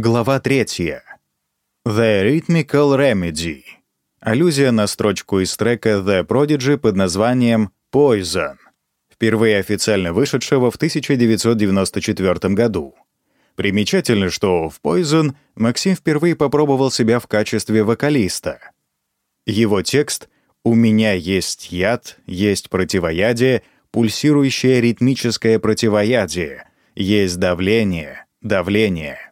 Глава 3. The Rhythmical Remedy. Аллюзия на строчку из трека The Prodigy под названием Poison, впервые официально вышедшего в 1994 году. Примечательно, что в Poison Максим впервые попробовал себя в качестве вокалиста. Его текст «У меня есть яд, есть противоядие, пульсирующее ритмическое противоядие, есть давление, давление».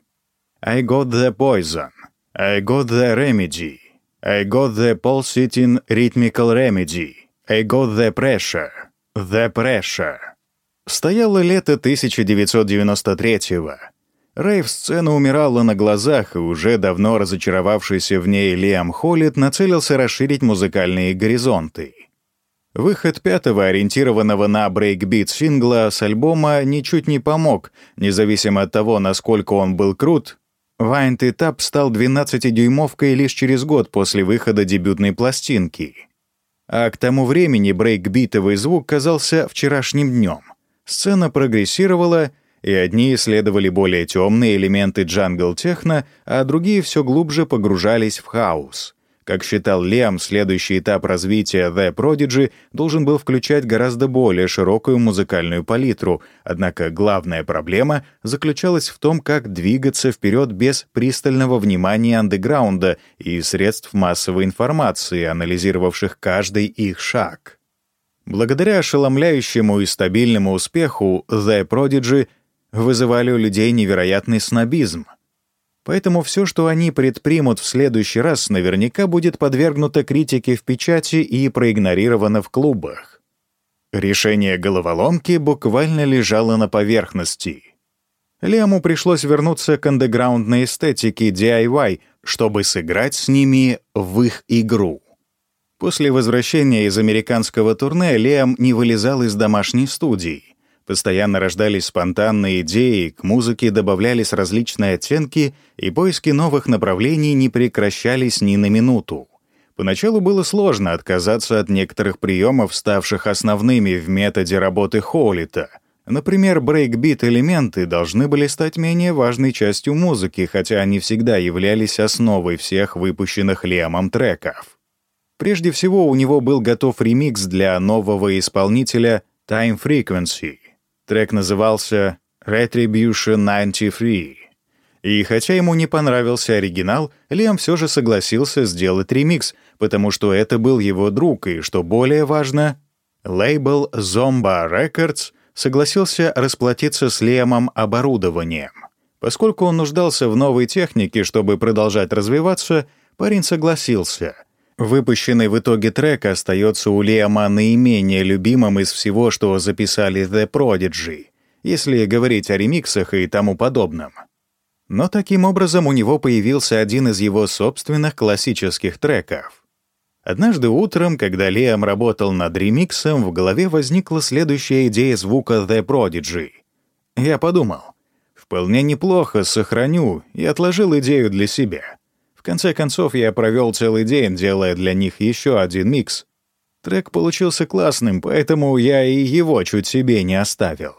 I got the poison. I got the remedy. I got the pulsating rhythmical remedy. I got the pressure. The pressure. Стояло лето 1993-го. Рейв-сцена умирала на глазах, и уже давно разочаровавшийся в ней Лиам Холлит нацелился расширить музыкальные горизонты. Выход пятого, ориентированного на брейкбит сингла с альбома, ничуть не помог, независимо от того, насколько он был крут, Wind It Up стал 12-дюймовкой лишь через год после выхода дебютной пластинки. А к тому времени брейкбитовый звук казался вчерашним днем. Сцена прогрессировала, и одни исследовали более темные элементы джангл-техно, а другие все глубже погружались в хаос. Как считал Лем, следующий этап развития The Prodigy должен был включать гораздо более широкую музыкальную палитру, однако главная проблема заключалась в том, как двигаться вперед без пристального внимания андеграунда и средств массовой информации, анализировавших каждый их шаг. Благодаря ошеломляющему и стабильному успеху The Prodigy вызывали у людей невероятный снобизм — Поэтому все, что они предпримут в следующий раз, наверняка будет подвергнуто критике в печати и проигнорировано в клубах. Решение головоломки буквально лежало на поверхности. Лему пришлось вернуться к андеграундной эстетике DIY, чтобы сыграть с ними в их игру. После возвращения из американского турне Лем не вылезал из домашней студии. Постоянно рождались спонтанные идеи, к музыке добавлялись различные оттенки, и поиски новых направлений не прекращались ни на минуту. Поначалу было сложно отказаться от некоторых приемов, ставших основными в методе работы Хоулетта. Например, брейкбит-элементы должны были стать менее важной частью музыки, хотя они всегда являлись основой всех выпущенных Лиамом треков. Прежде всего, у него был готов ремикс для нового исполнителя Time Frequency — Трек назывался «Retribution 93». И хотя ему не понравился оригинал, Лем все же согласился сделать ремикс, потому что это был его друг, и, что более важно, лейбл Zomba Records согласился расплатиться с Лемом оборудованием. Поскольку он нуждался в новой технике, чтобы продолжать развиваться, парень согласился — Выпущенный в итоге трек остается у Лиама наименее любимым из всего, что записали The Prodigy, если говорить о ремиксах и тому подобном. Но таким образом у него появился один из его собственных классических треков. Однажды утром, когда Лиам работал над ремиксом, в голове возникла следующая идея звука The Prodigy. Я подумал, вполне неплохо сохраню и отложил идею для себя — конце концов, я провел целый день, делая для них еще один микс. Трек получился классным, поэтому я и его чуть себе не оставил.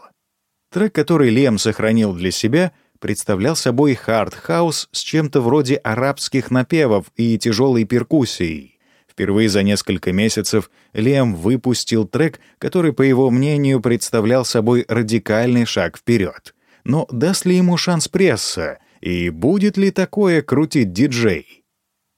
Трек, который Лиам сохранил для себя, представлял собой хард-хаус с чем-то вроде арабских напевов и тяжелой перкуссией. Впервые за несколько месяцев Лиам выпустил трек, который, по его мнению, представлял собой радикальный шаг вперед. Но даст ли ему шанс пресса — и будет ли такое крутить диджей.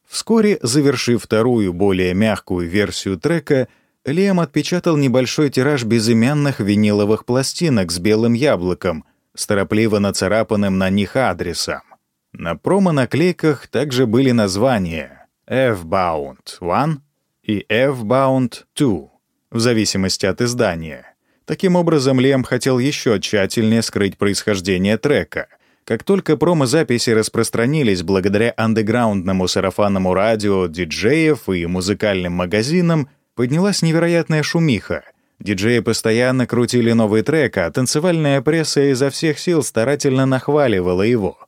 Вскоре, завершив вторую, более мягкую версию трека, Лем отпечатал небольшой тираж безымянных виниловых пластинок с белым яблоком, с торопливо нацарапанным на них адресом. На промо-наклейках также были названия F-Bound 1 и F-Bound 2, в зависимости от издания. Таким образом, Лем хотел еще тщательнее скрыть происхождение трека — как только промо-записи распространились благодаря андеграундному сарафанному радио, диджеев и музыкальным магазинам, поднялась невероятная шумиха. Диджеи постоянно крутили новый трек, а танцевальная пресса изо всех сил старательно нахваливала его.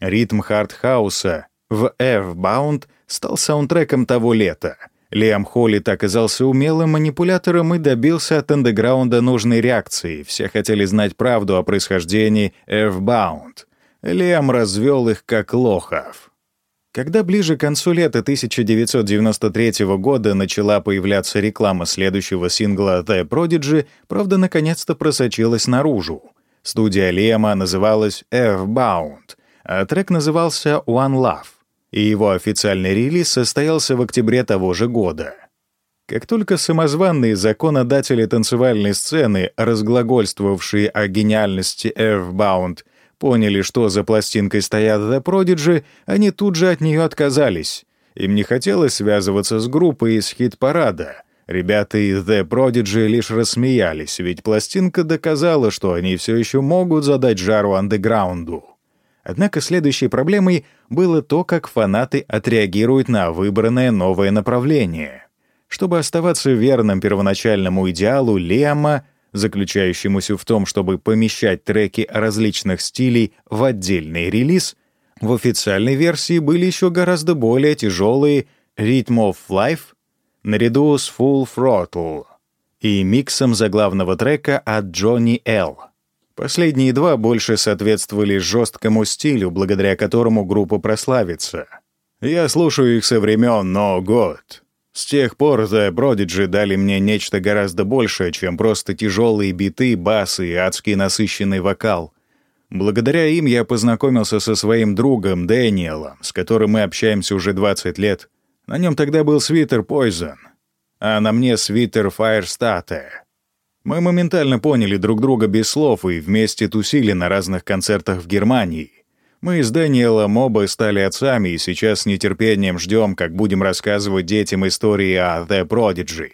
Ритм хардхауса в Earthbound стал саундтреком того лета. Лиам Хоулетт оказался умелым манипулятором и добился от андеграунда нужной реакции. Все хотели знать правду о происхождении Earthbound — Лиам развел их как лохов. Когда ближе к концу лета 1993 года начала появляться реклама следующего сингла «The Prodigy», правда, наконец-то просочилась наружу. Студия Лема называлась F-Bound, а трек назывался «One Love», и его официальный релиз состоялся в октябре того же года. Как только самозванные законодатели танцевальной сцены, разглагольствовавшие о гениальности F-Bound, поняли, что за пластинкой стоят The Prodigy, они тут же от нее отказались. Им не хотелось связываться с группой из хит-парада. Ребята из The Prodigy лишь рассмеялись, ведь пластинка доказала, что они все еще могут задать жару андеграунду. Однако следующей проблемой было то, как фанаты отреагируют на выбранное новое направление. Чтобы оставаться верным первоначальному идеалу Лема, заключающемуся в том, чтобы помещать треки различных стилей в отдельный релиз, в официальной версии были еще гораздо более тяжелые Rhythm of Life наряду с Full Throttle и миксом заглавного трека от Джонни Л. Последние два больше соответствовали жесткому стилю, благодаря которому группа прославится. Я слушаю их со времен «Но год», с тех пор The Prodigy дали мне нечто гораздо большее, чем просто тяжелые биты, басы и адский насыщенный вокал. Благодаря им я познакомился со своим другом Дэниелом, с которым мы общаемся уже 20 лет. На нем тогда был свитер Poison, а на мне свитер Firestarter. Мы моментально поняли друг друга без слов и вместе тусили на разных концертах в Германии. Мы с Дэниелом оба стали отцами и сейчас с нетерпением ждем, как будем рассказывать детям истории о The Prodigy.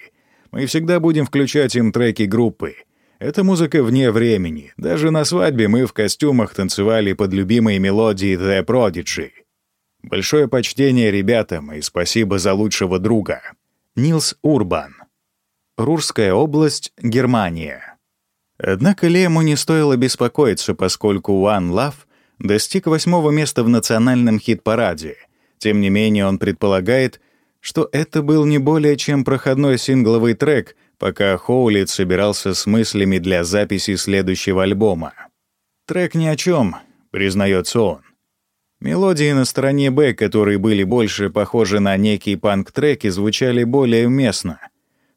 Мы всегда будем включать им треки группы. Это музыка вне времени. Даже на свадьбе мы в костюмах танцевали под любимые мелодии The Prodigy. Большое почтение ребятам и спасибо за лучшего друга. Нилс Урбан. Рурская область, Германия. Однако Лему не стоило беспокоиться, поскольку One Love достиг восьмого места в национальном хит-параде. Тем не менее, он предполагает, что это был не более чем проходной сингловый трек, пока Хоулит собирался с мыслями для записи следующего альбома. «Трек ни о чем», — признается он. Мелодии на стороне «Б», которые были больше похожи на некие панк-треки, звучали более уместно.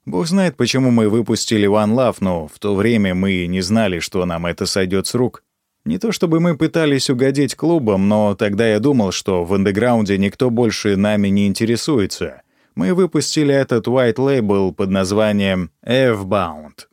Бог знает, почему мы выпустили One Love, но в то время мы не знали, что нам это сойдет с рук. Не то чтобы мы пытались угодить клубам, но тогда я думал, что в андеграунде никто больше нами не интересуется. Мы выпустили этот white label под названием F-Bound.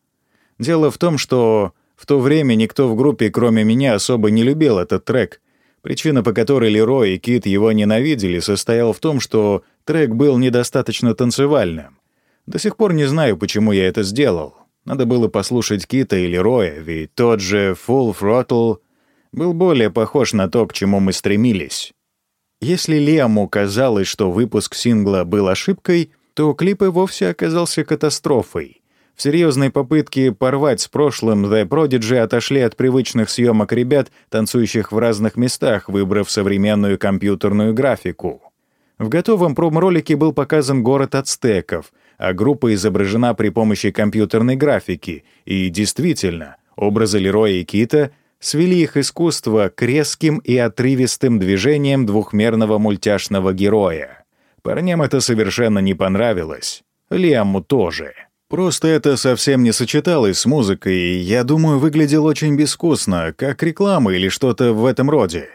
Дело в том, что в то время никто в группе, кроме меня, особо не любил этот трек. Причина, по которой Лерой и Кит его ненавидели, состояла в том, что трек был недостаточно танцевальным. До сих пор не знаю, почему я это сделал. Надо было послушать Кита или Роя, ведь тот же Full Throttle был более похож на то, к чему мы стремились. Если Лиаму казалось, что выпуск сингла был ошибкой, то клип и вовсе оказался катастрофой. В серьезной попытке порвать с прошлым The Prodigy отошли от привычных съемок ребят, танцующих в разных местах, выбрав современную компьютерную графику. В готовом промо-ролике был показан город ацтеков — а группа изображена при помощи компьютерной графики, и действительно, образы Лероя и Кита свели их искусство к резким и отрывистым движениям двухмерного мультяшного героя. Парням это совершенно не понравилось. Лиаму тоже. Просто это совсем не сочеталось с музыкой, и, я думаю, выглядел очень безвкусно, как реклама или что-то в этом роде.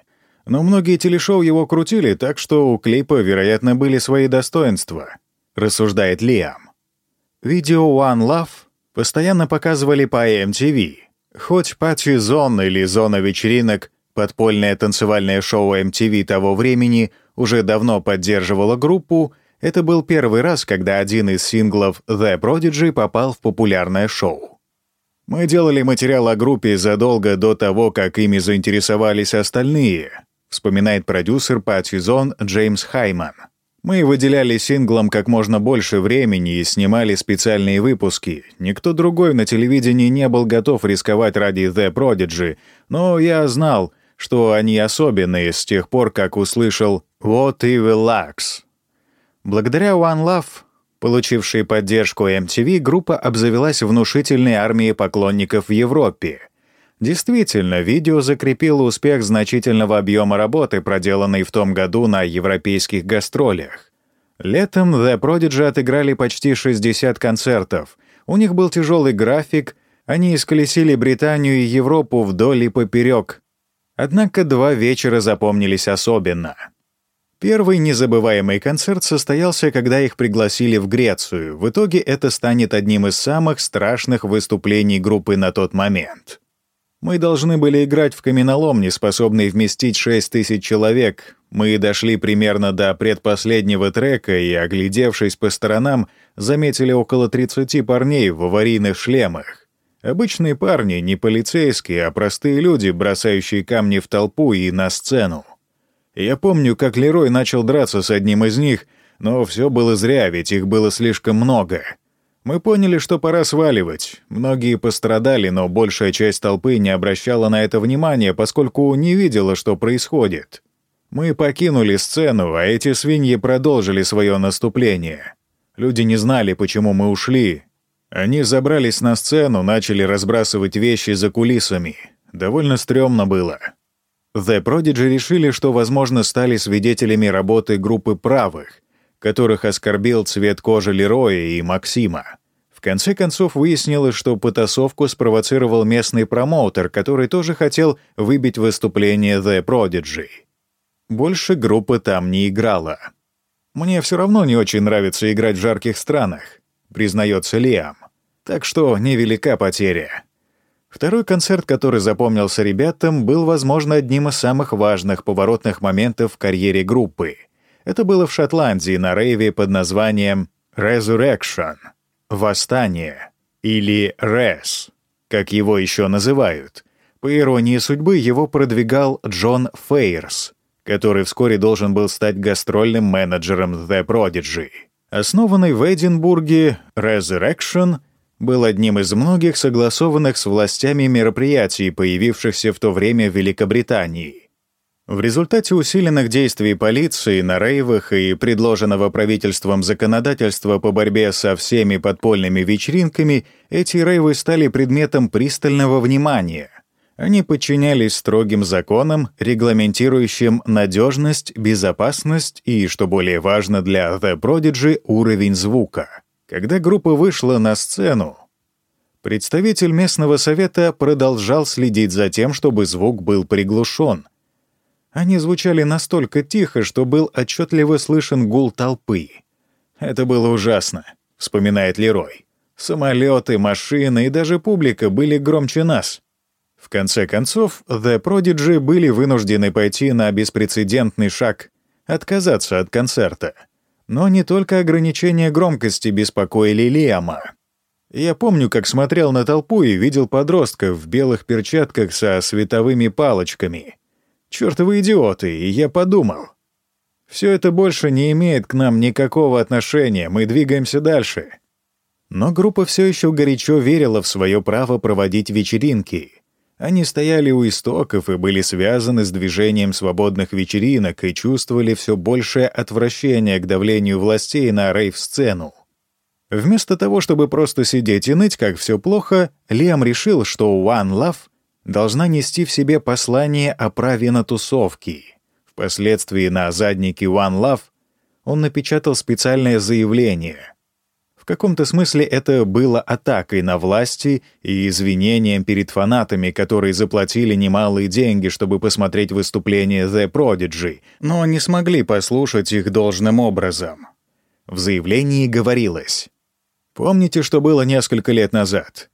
Но многие телешоу его крутили, так что у клипа, вероятно, были свои достоинства. — рассуждает Лиам. Видео One Love постоянно показывали по MTV. Хоть Пати Зон или Зона вечеринок, подпольное танцевальное шоу MTV того времени уже давно поддерживало группу, это был первый раз, когда один из синглов The Prodigy попал в популярное шоу. Мы делали материал о группе задолго до того, как ими заинтересовались остальные, вспоминает продюсер Пати Зон Джеймс Хайман. Мы выделяли синглам как можно больше времени и снимали специальные выпуски. Никто другой на телевидении не был готов рисковать ради The Prodigy, но я знал, что они особенные с тех пор, как услышал «What Evil Lux». Благодаря One Love, получившей поддержку MTV, группа обзавелась внушительной армией поклонников в Европе. Действительно, видео закрепило успех значительного объема работы, проделанной в том году на европейских гастролях. Летом The Prodigy отыграли почти 60 концертов. У них был тяжелый график, они исколесили Британию и Европу вдоль и поперек. Однако два вечера запомнились особенно. Первый незабываемый концерт состоялся, когда их пригласили в Грецию. В итоге это станет одним из самых страшных выступлений группы на тот момент. Мы должны были играть в каменоломне, способной вместить 6 тысяч человек. Мы дошли примерно до предпоследнего трека и, оглядевшись по сторонам, заметили около 30 парней в аварийных шлемах. Обычные парни, не полицейские, а простые люди, бросающие камни в толпу и на сцену. Я помню, как Лерой начал драться с одним из них, но все было зря, ведь их было слишком много. Мы поняли, что пора сваливать. Многие пострадали, но большая часть толпы не обращала на это внимания, поскольку не видела, что происходит. Мы покинули сцену, а эти свиньи продолжили свое наступление. Люди не знали, почему мы ушли. Они забрались на сцену, начали разбрасывать вещи за кулисами. Довольно стрёмно было. The Prodigy решили, что, возможно, стали свидетелями работы группы правых, которых оскорбил цвет кожи Лероя и Максима. В конце концов выяснилось, что потасовку спровоцировал местный промоутер, который тоже хотел выбить выступление The Prodigy. Больше группа там не играла. «Мне все равно не очень нравится играть в жарких странах», — признается Лиам. «Так что невелика потеря». Второй концерт, который запомнился ребятам, был, возможно, одним из самых важных поворотных моментов в карьере группы — это было в Шотландии на рейве под названием Resurrection — «Восстание» или «Res», как его еще называют. По иронии судьбы, его продвигал Джон Фейерс, который вскоре должен был стать гастрольным менеджером The Prodigy. Основанный в Эдинбурге, Resurrection был одним из многих согласованных с властями мероприятий, появившихся в то время в Великобритании. В результате усиленных действий полиции на рейвах и предложенного правительством законодательства по борьбе со всеми подпольными вечеринками, эти рейвы стали предметом пристального внимания. Они подчинялись строгим законам, регламентирующим надежность, безопасность и, что более важно для The Prodigy, уровень звука. Когда группа вышла на сцену, представитель местного совета продолжал следить за тем, чтобы звук был приглушен — они звучали настолько тихо, что был отчетливо слышен гул толпы. «Это было ужасно», — вспоминает Лерой. «Самолеты, машины и даже публика были громче нас». В конце концов, The Prodigy были вынуждены пойти на беспрецедентный шаг — отказаться от концерта. Но не только ограничения громкости беспокоили Лиама. Я помню, как смотрел на толпу и видел подростков в белых перчатках со световыми палочками — Чёртовы идиоты, и я подумал. Все это больше не имеет к нам никакого отношения, мы двигаемся дальше. Но группа все еще горячо верила в свое право проводить вечеринки. Они стояли у истоков и были связаны с движением свободных вечеринок и чувствовали все большее отвращение к давлению властей на рейв-сцену. Вместо того, чтобы просто сидеть и ныть, как все плохо, Лиам решил, что One Love должна нести в себе послание о праве на тусовки. Впоследствии на заднике One Love он напечатал специальное заявление. В каком-то смысле это было атакой на власти и извинением перед фанатами, которые заплатили немалые деньги, чтобы посмотреть выступление The Prodigy, но не смогли послушать их должным образом. В заявлении говорилось «Помните, что было несколько лет назад?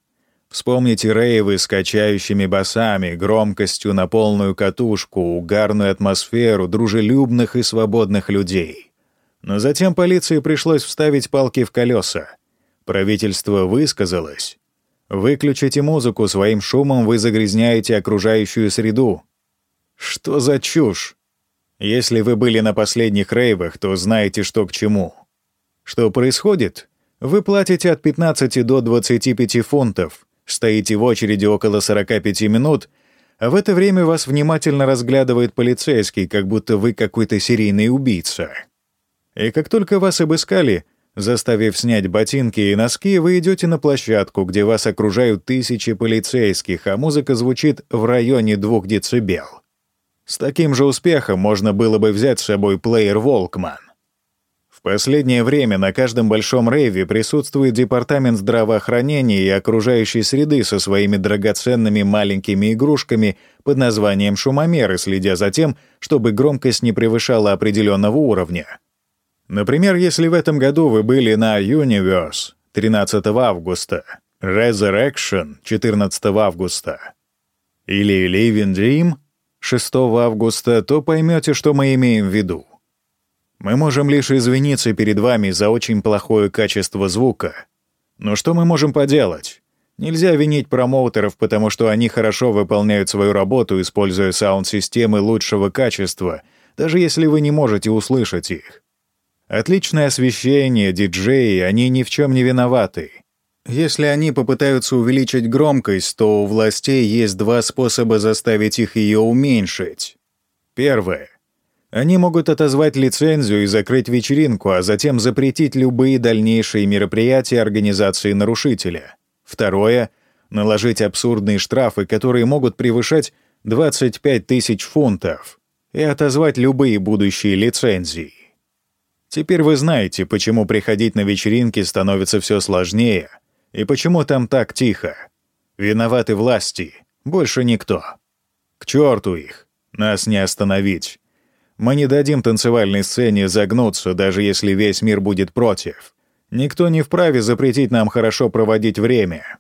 Вспомните рейвы с качающими басами, громкостью на полную катушку, угарную атмосферу дружелюбных и свободных людей. Но затем полиции пришлось вставить палки в колеса. Правительство высказалось. Выключите музыку, своим шумом вы загрязняете окружающую среду. Что за чушь? Если вы были на последних рейвах, то знаете, что к чему. Что происходит? Вы платите от 15 до 25 фунтов — Стоите в очереди около 45 минут, а в это время вас внимательно разглядывает полицейский, как будто вы какой-то серийный убийца. И как только вас обыскали, Заставив снять ботинки и носки, вы идете на площадку, где вас окружают тысячи полицейских, а музыка звучит в районе двух децибел. С таким же успехом можно было бы взять с собой плеер «Волкман». В последнее время на каждом большом рейве присутствует департамент здравоохранения и окружающей среды со своими драгоценными маленькими игрушками под названием шумомеры, следя за тем, чтобы громкость не превышала определенного уровня. Например, если в этом году вы были на Universe 13 августа, Resurrection 14 августа или Living Dream 6 августа, то поймете, что мы имеем в виду. Мы можем лишь извиниться перед вами за очень плохое качество звука. Но что мы можем поделать? Нельзя винить промоутеров, потому что они хорошо выполняют свою работу, используя саунд-системы лучшего качества, даже если вы не можете услышать их. Отличное освещение, диджеи, они ни в чем не виноваты. Если они попытаются увеличить громкость, то у властей есть два способа заставить их ее уменьшить. Первое. Они могут отозвать лицензию и закрыть вечеринку, а затем запретить любые дальнейшие мероприятия организации нарушителя. Второе — наложить абсурдные штрафы, которые могут превышать 25 тысяч фунтов, и отозвать любые будущие лицензии. Теперь вы знаете, почему приходить на вечеринки становится все сложнее, и почему там так тихо. Виноваты власти, больше никто. К черту их, нас не остановить. Мы не дадим танцевальной сцене загнуться, даже если весь мир будет против. Никто не вправе запретить нам хорошо проводить время.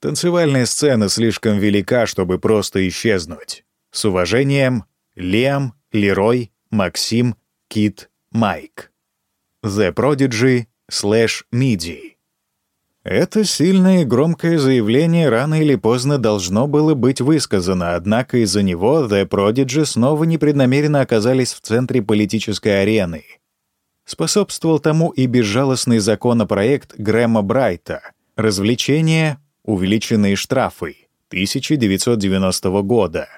Танцевальная сцена слишком велика, чтобы просто исчезнуть. С уважением, Лем, Лерой, Максим, Кит, Майк. The Prodigy slash MIDI. Это сильное и громкое заявление рано или поздно должно было быть высказано, однако из-за него The Prodigy снова непреднамеренно оказались в центре политической арены. Способствовал тому и безжалостный законопроект Грэма Брайта «Развлечения. Увеличенные штрафы» 1990 года.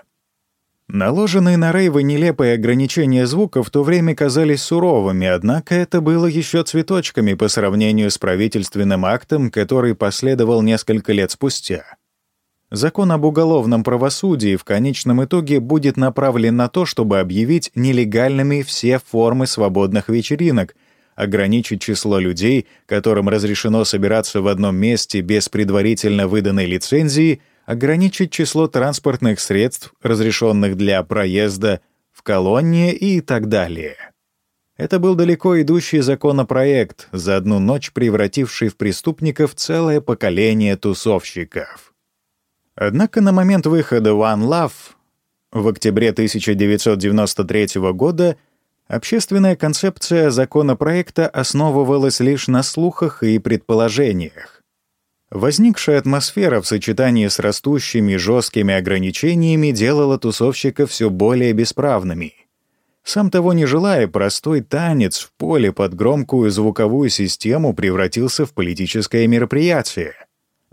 Наложенные на рейвы нелепые ограничения звука в то время казались суровыми, однако это было еще цветочками по сравнению с правительственным актом, который последовал несколько лет спустя. Закон об уголовном правосудии в конечном итоге будет направлен на то, чтобы объявить нелегальными все формы свободных вечеринок, ограничить число людей, которым разрешено собираться в одном месте без предварительно выданной лицензии — ограничить число транспортных средств, разрешенных для проезда в колонне и так далее. Это был далеко идущий законопроект, за одну ночь превративший в преступников целое поколение тусовщиков. Однако на момент выхода One Love в октябре 1993 года общественная концепция законопроекта основывалась лишь на слухах и предположениях. Возникшая атмосфера в сочетании с растущими жесткими ограничениями делала тусовщиков все более бесправными. Сам того не желая, простой танец в поле под громкую звуковую систему превратился в политическое мероприятие.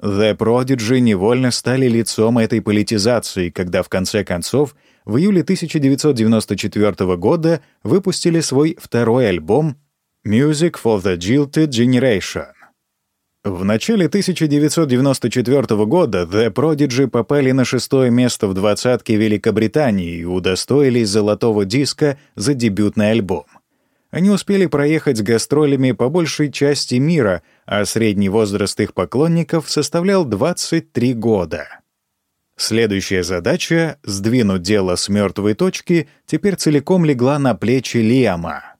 The Prodigy невольно стали лицом этой политизации, когда в конце концов в июле 1994 года выпустили свой второй альбом «Music for the Jilted Generation». В начале 1994 года The Prodigy попали на шестое место в двадцатке Великобритании и удостоились золотого диска за дебютный альбом. Они успели проехать с гастролями по большей части мира, а средний возраст их поклонников составлял 23 года. Следующая задача — сдвинуть дело с мертвой точки — теперь целиком легла на плечи Лиама —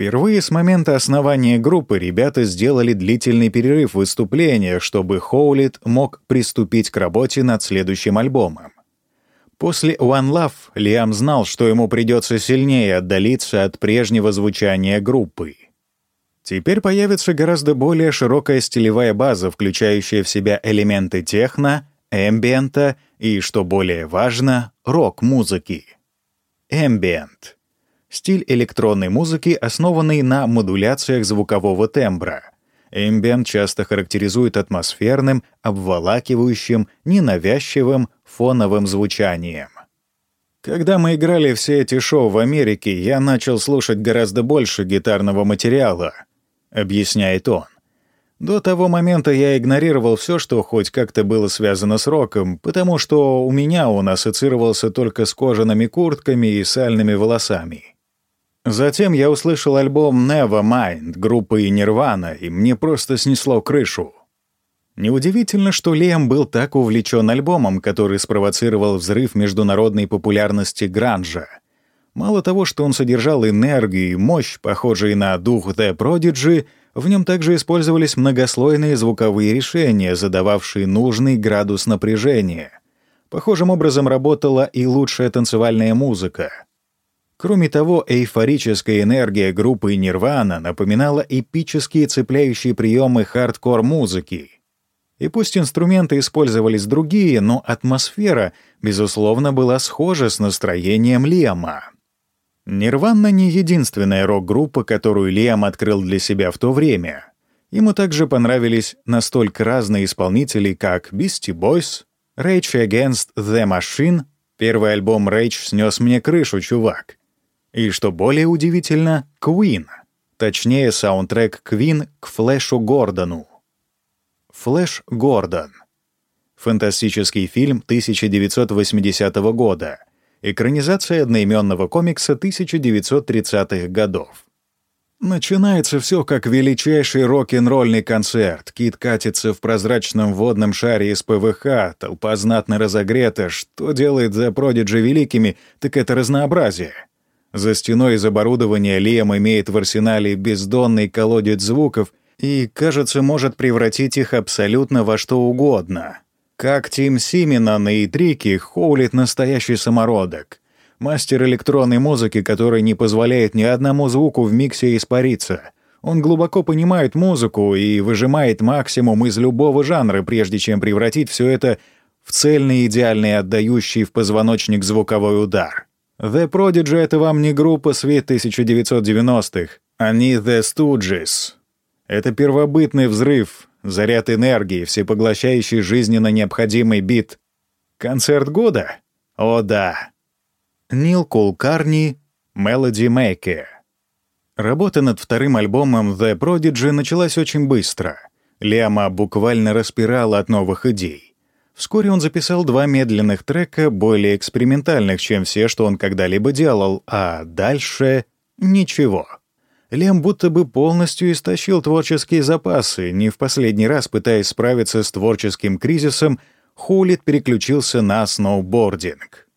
Впервые с момента основания группы ребята сделали длительный перерыв в выступлениях, чтобы Хоулит мог приступить к работе над следующим альбомом. После One Love Лиам знал, что ему придется сильнее отдалиться от прежнего звучания группы. Теперь появится гораздо более широкая стилевая база, включающая в себя элементы техно, эмбиента и, что более важно, рок-музыки. Эмбиент — стиль электронной музыки, основанный на модуляциях звукового тембра. Эмбиент часто характеризует атмосферным, обволакивающим, ненавязчивым фоновым звучанием. Когда мы играли все эти шоу в Америке, я начал слушать гораздо больше гитарного материала. — объясняет он. До того момента я игнорировал все, что хоть как-то было связано с роком, потому что у меня он ассоциировался только с кожаными куртками и сальными волосами. Затем я услышал альбом Nevermind группы Nirvana, и мне просто снесло крышу. Неудивительно, что Лем был так увлечен альбомом, который спровоцировал взрыв международной популярности гранжа. Мало того, что он содержал энергию и мощь, похожие на дух The Prodigy, в нем также использовались многослойные звуковые решения, задававшие нужный градус напряжения. Похожим образом работала и лучшая танцевальная музыка. Кроме того, эйфорическая энергия группы Nirvana напоминала эпические цепляющие приемы хардкор-музыки — и пусть инструменты использовались другие, но атмосфера, безусловно, была схожа с настроением Лема. Нирвана не единственная рок-группа, которую Лиам открыл для себя в то время. Ему также понравились настолько разные исполнители, как Beastie Boys, Rage Against the Machine, первый альбом Rage снес мне крышу, чувак. И, что более удивительно, Queen, точнее, саундтрек Queen к Флэшу Гордону. Флэш Гордон. Фантастический фильм 1980 года. Экранизация одноименного комикса 1930-х годов. Начинается все как величайший рок-н-ролльный концерт. Кит катится в прозрачном водном шаре из ПВХ, толпа знатно разогрета. Что делает за Продиджи великими, так это разнообразие. За стеной из оборудования Лиам имеет в арсенале бездонный колодец звуков и, кажется, может превратить их абсолютно во что угодно. Как Тим Симинон и Трики Хоулит настоящий самородок. Мастер электронной музыки, который не позволяет ни одному звуку в миксе испариться. Он глубоко понимает музыку и выжимает максимум из любого жанра, прежде чем превратить все это в цельный, идеальный, отдающий в позвоночник звуковой удар. The Prodigy — это вам не группа свет 1990-х. Они The Stooges. Это первобытный взрыв, заряд энергии, всепоглощающий жизненно необходимый бит. Концерт года? О да. Нил Кулкарни, Melody Maker. Работа над вторым альбомом The Prodigy началась очень быстро. Лиама буквально распирала от новых идей. Вскоре он записал два медленных трека, более экспериментальных, чем все, что он когда-либо делал, а дальше — ничего. Лем будто бы полностью истощил творческие запасы, не в последний раз пытаясь справиться с творческим кризисом, Хулит переключился на сноубординг.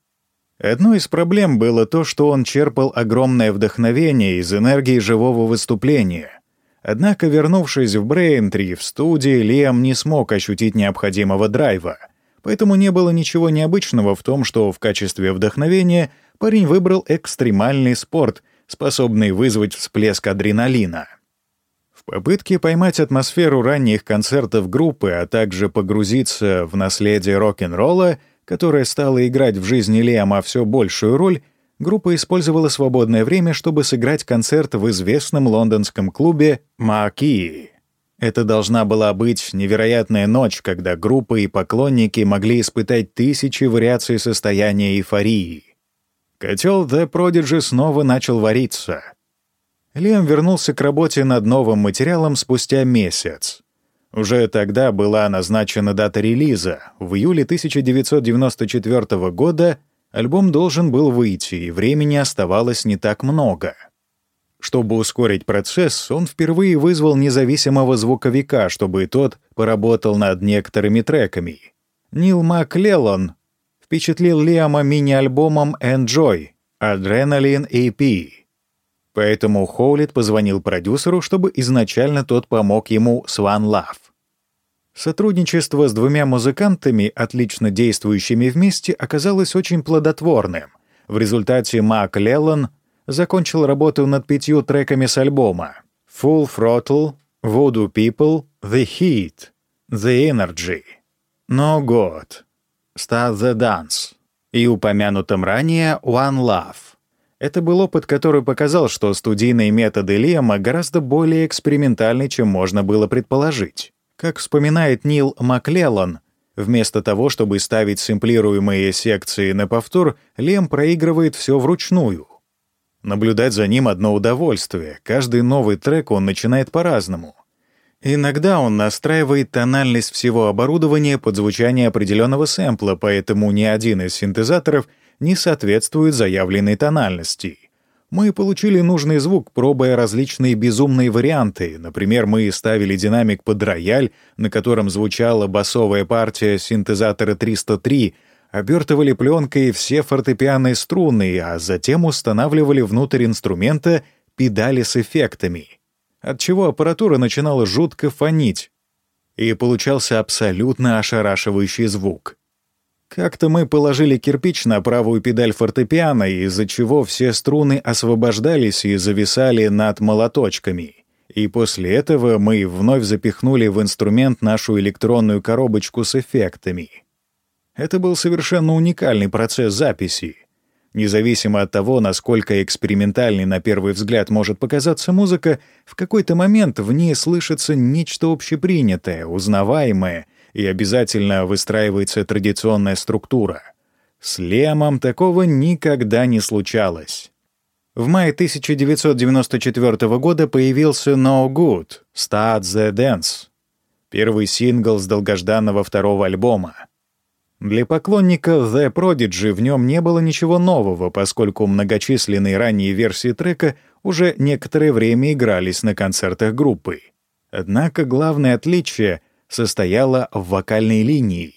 Одной из проблем было то, что он черпал огромное вдохновение из энергии живого выступления. Однако, вернувшись в Брейнтри, в студии, Лиам не смог ощутить необходимого драйва. Поэтому не было ничего необычного в том, что в качестве вдохновения парень выбрал экстремальный спорт — способный вызвать всплеск адреналина. В попытке поймать атмосферу ранних концертов группы, а также погрузиться в наследие рок-н-ролла, которое стало играть в жизни Лиама все большую роль, группа использовала свободное время, чтобы сыграть концерт в известном лондонском клубе «Маки». Это должна была быть невероятная ночь, когда группа и поклонники могли испытать тысячи вариаций состояния эйфории. Котел The Prodigy снова начал вариться. Лем вернулся к работе над новым материалом спустя месяц. Уже тогда была назначена дата релиза. В июле 1994 года альбом должен был выйти, и времени оставалось не так много. Чтобы ускорить процесс, он впервые вызвал независимого звуковика, чтобы тот поработал над некоторыми треками. Нил Маклеллан впечатлил Лиама мини-альбомом «Enjoy» Adrenaline EP. Поэтому Хоулит позвонил продюсеру, чтобы изначально тот помог ему с One Love. Сотрудничество с двумя музыкантами, отлично действующими вместе, оказалось очень плодотворным. В результате Мак Леллан закончил работу над пятью треками с альбома «Full Throttle», «Voodoo People», «The Heat», «The Energy», «No God», Start the Dance и упомянутом ранее One Love. Это был опыт, который показал, что студийные методы Лиама гораздо более экспериментальны, чем можно было предположить. Как вспоминает Нил Маклеллан, вместо того, чтобы ставить сэмплируемые секции на повтор, Лем проигрывает все вручную. Наблюдать за ним одно удовольствие. Каждый новый трек он начинает по-разному. Иногда он настраивает тональность всего оборудования под звучание определенного сэмпла, поэтому ни один из синтезаторов не соответствует заявленной тональности. Мы получили нужный звук, пробуя различные безумные варианты. Например, мы ставили динамик под рояль, на котором звучала басовая партия синтезатора 303, обертывали пленкой все фортепианные струны, а затем устанавливали внутрь инструмента педали с эффектами, отчего аппаратура начинала жутко фонить, и получался абсолютно ошарашивающий звук. Как-то мы положили кирпич на правую педаль фортепиано, из-за чего все струны освобождались и зависали над молоточками. И после этого мы вновь запихнули в инструмент нашу электронную коробочку с эффектами — это был совершенно уникальный процесс записи. Независимо от того, насколько экспериментальной на первый взгляд может показаться музыка, в какой-то момент в ней слышится нечто общепринятое, узнаваемое, и обязательно выстраивается традиционная структура. С Лемом такого никогда не случалось. В мае 1994 года появился «No Good» — «Start the Dance», первый сингл с долгожданного второго альбома. Для поклонников The Prodigy в нем не было ничего нового, поскольку многочисленные ранние версии трека уже некоторое время игрались на концертах группы. Однако главное отличие состояло в вокальной линии.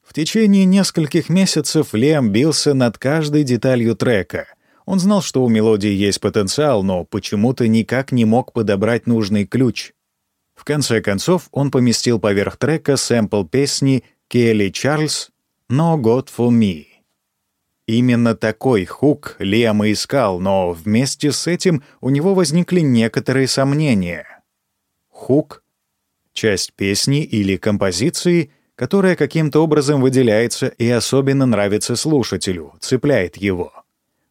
В течение нескольких месяцев Лем бился над каждой деталью трека. Он знал, что у мелодии есть потенциал, но почему-то никак не мог подобрать нужный ключ. В конце концов, он поместил поверх трека сэмпл песни Келли Чарльз «No God for Me». Именно такой хук Лиам и искал, но вместе с этим у него возникли некоторые сомнения. Хук — часть песни или композиции, которая каким-то образом выделяется и особенно нравится слушателю, цепляет его.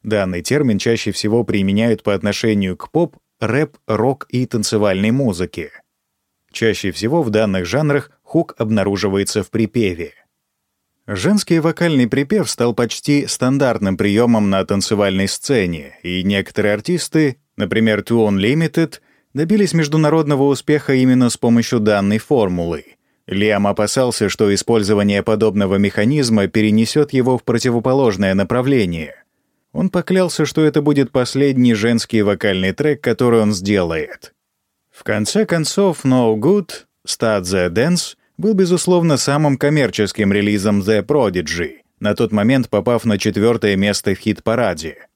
Данный термин чаще всего применяют по отношению к поп, рэп, рок и танцевальной музыке. Чаще всего в данных жанрах хук обнаруживается в припеве. Женский вокальный припев стал почти стандартным приемом на танцевальной сцене, и некоторые артисты, например, Two Unlimited, добились международного успеха именно с помощью данной формулы. Лиам опасался, что использование подобного механизма перенесет его в противоположное направление. Он поклялся, что это будет последний женский вокальный трек, который он сделает. В конце концов, No Good, Start the Dance был, безусловно, самым коммерческим релизом The Prodigy, на тот момент попав на четвертое место в хит-параде.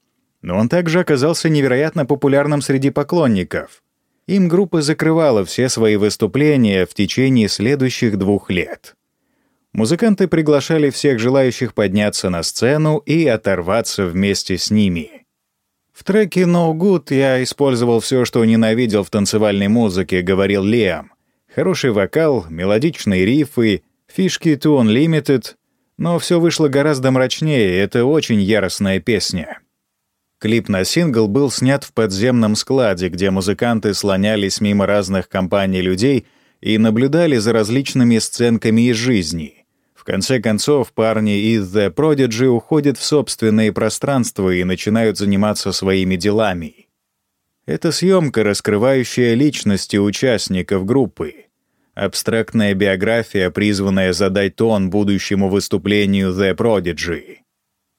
Но он также оказался невероятно популярным среди поклонников. Им группа закрывала все свои выступления в течение следующих двух лет. Музыканты приглашали всех желающих подняться на сцену и оторваться вместе с ними — «В треке «No Good» я использовал все, что ненавидел в танцевальной музыке», — говорил Лиам. «Хороший вокал, мелодичные рифы, фишки «To Unlimited», но все вышло гораздо мрачнее, это очень яростная песня». Клип на сингл был снят в подземном складе, где музыканты слонялись мимо разных компаний людей и наблюдали за различными сценками из жизни — в конце концов, парни из The Prodigy уходят в собственные пространства и начинают заниматься своими делами. Это съемка, раскрывающая личности участников группы. Абстрактная биография, призванная задать тон будущему выступлению The Prodigy.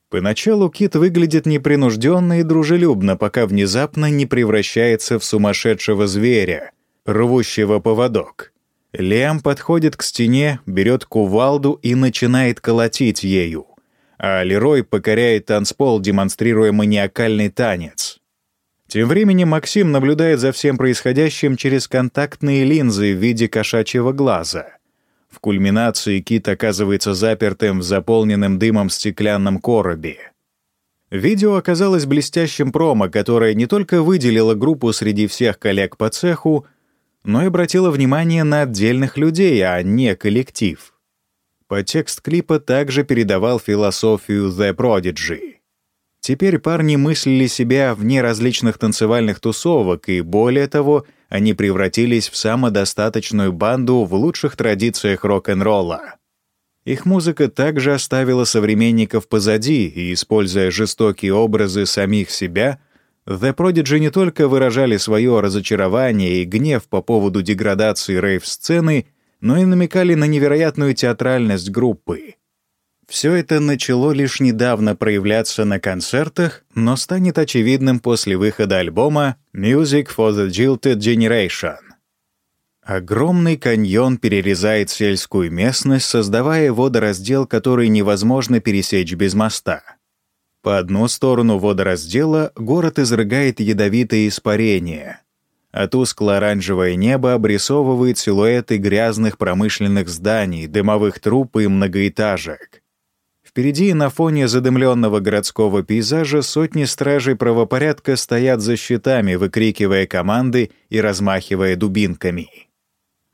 Поначалу Кит выглядит непринужденно и дружелюбно, пока внезапно не превращается в сумасшедшего зверя, рвущего поводок. Лиам подходит к стене, берет кувалду и начинает колотить ею. А Лерой покоряет танцпол, демонстрируя маниакальный танец. Тем временем Максим наблюдает за всем происходящим через контактные линзы в виде кошачьего глаза. В кульминации кит оказывается запертым в заполненном дымом стеклянном коробе. Видео оказалось блестящим промо, которое не только выделило группу среди всех коллег по цеху, но и обратила внимание на отдельных людей, а не коллектив. Подтекст клипа также передавал философию The Prodigy. Теперь парни мыслили себя вне различных танцевальных тусовок, и более того, они превратились в самодостаточную банду в лучших традициях рок-н-ролла. Их музыка также оставила современников позади и, используя жестокие образы самих себя, The Prodigy не только выражали свое разочарование и гнев по поводу деградации рейв-сцены, но и намекали на невероятную театральность группы. Все это начало лишь недавно проявляться на концертах, но станет очевидным после выхода альбома «Music for the Jilted Generation». Огромный каньон перерезает сельскую местность, создавая водораздел, который невозможно пересечь без моста. По одну сторону водораздела город изрыгает ядовитые испарения, а тускло-оранжевое небо обрисовывает силуэты грязных промышленных зданий, дымовых труб и многоэтажек. Впереди на фоне задымленного городского пейзажа сотни стражей правопорядка стоят за щитами, выкрикивая команды и размахивая дубинками.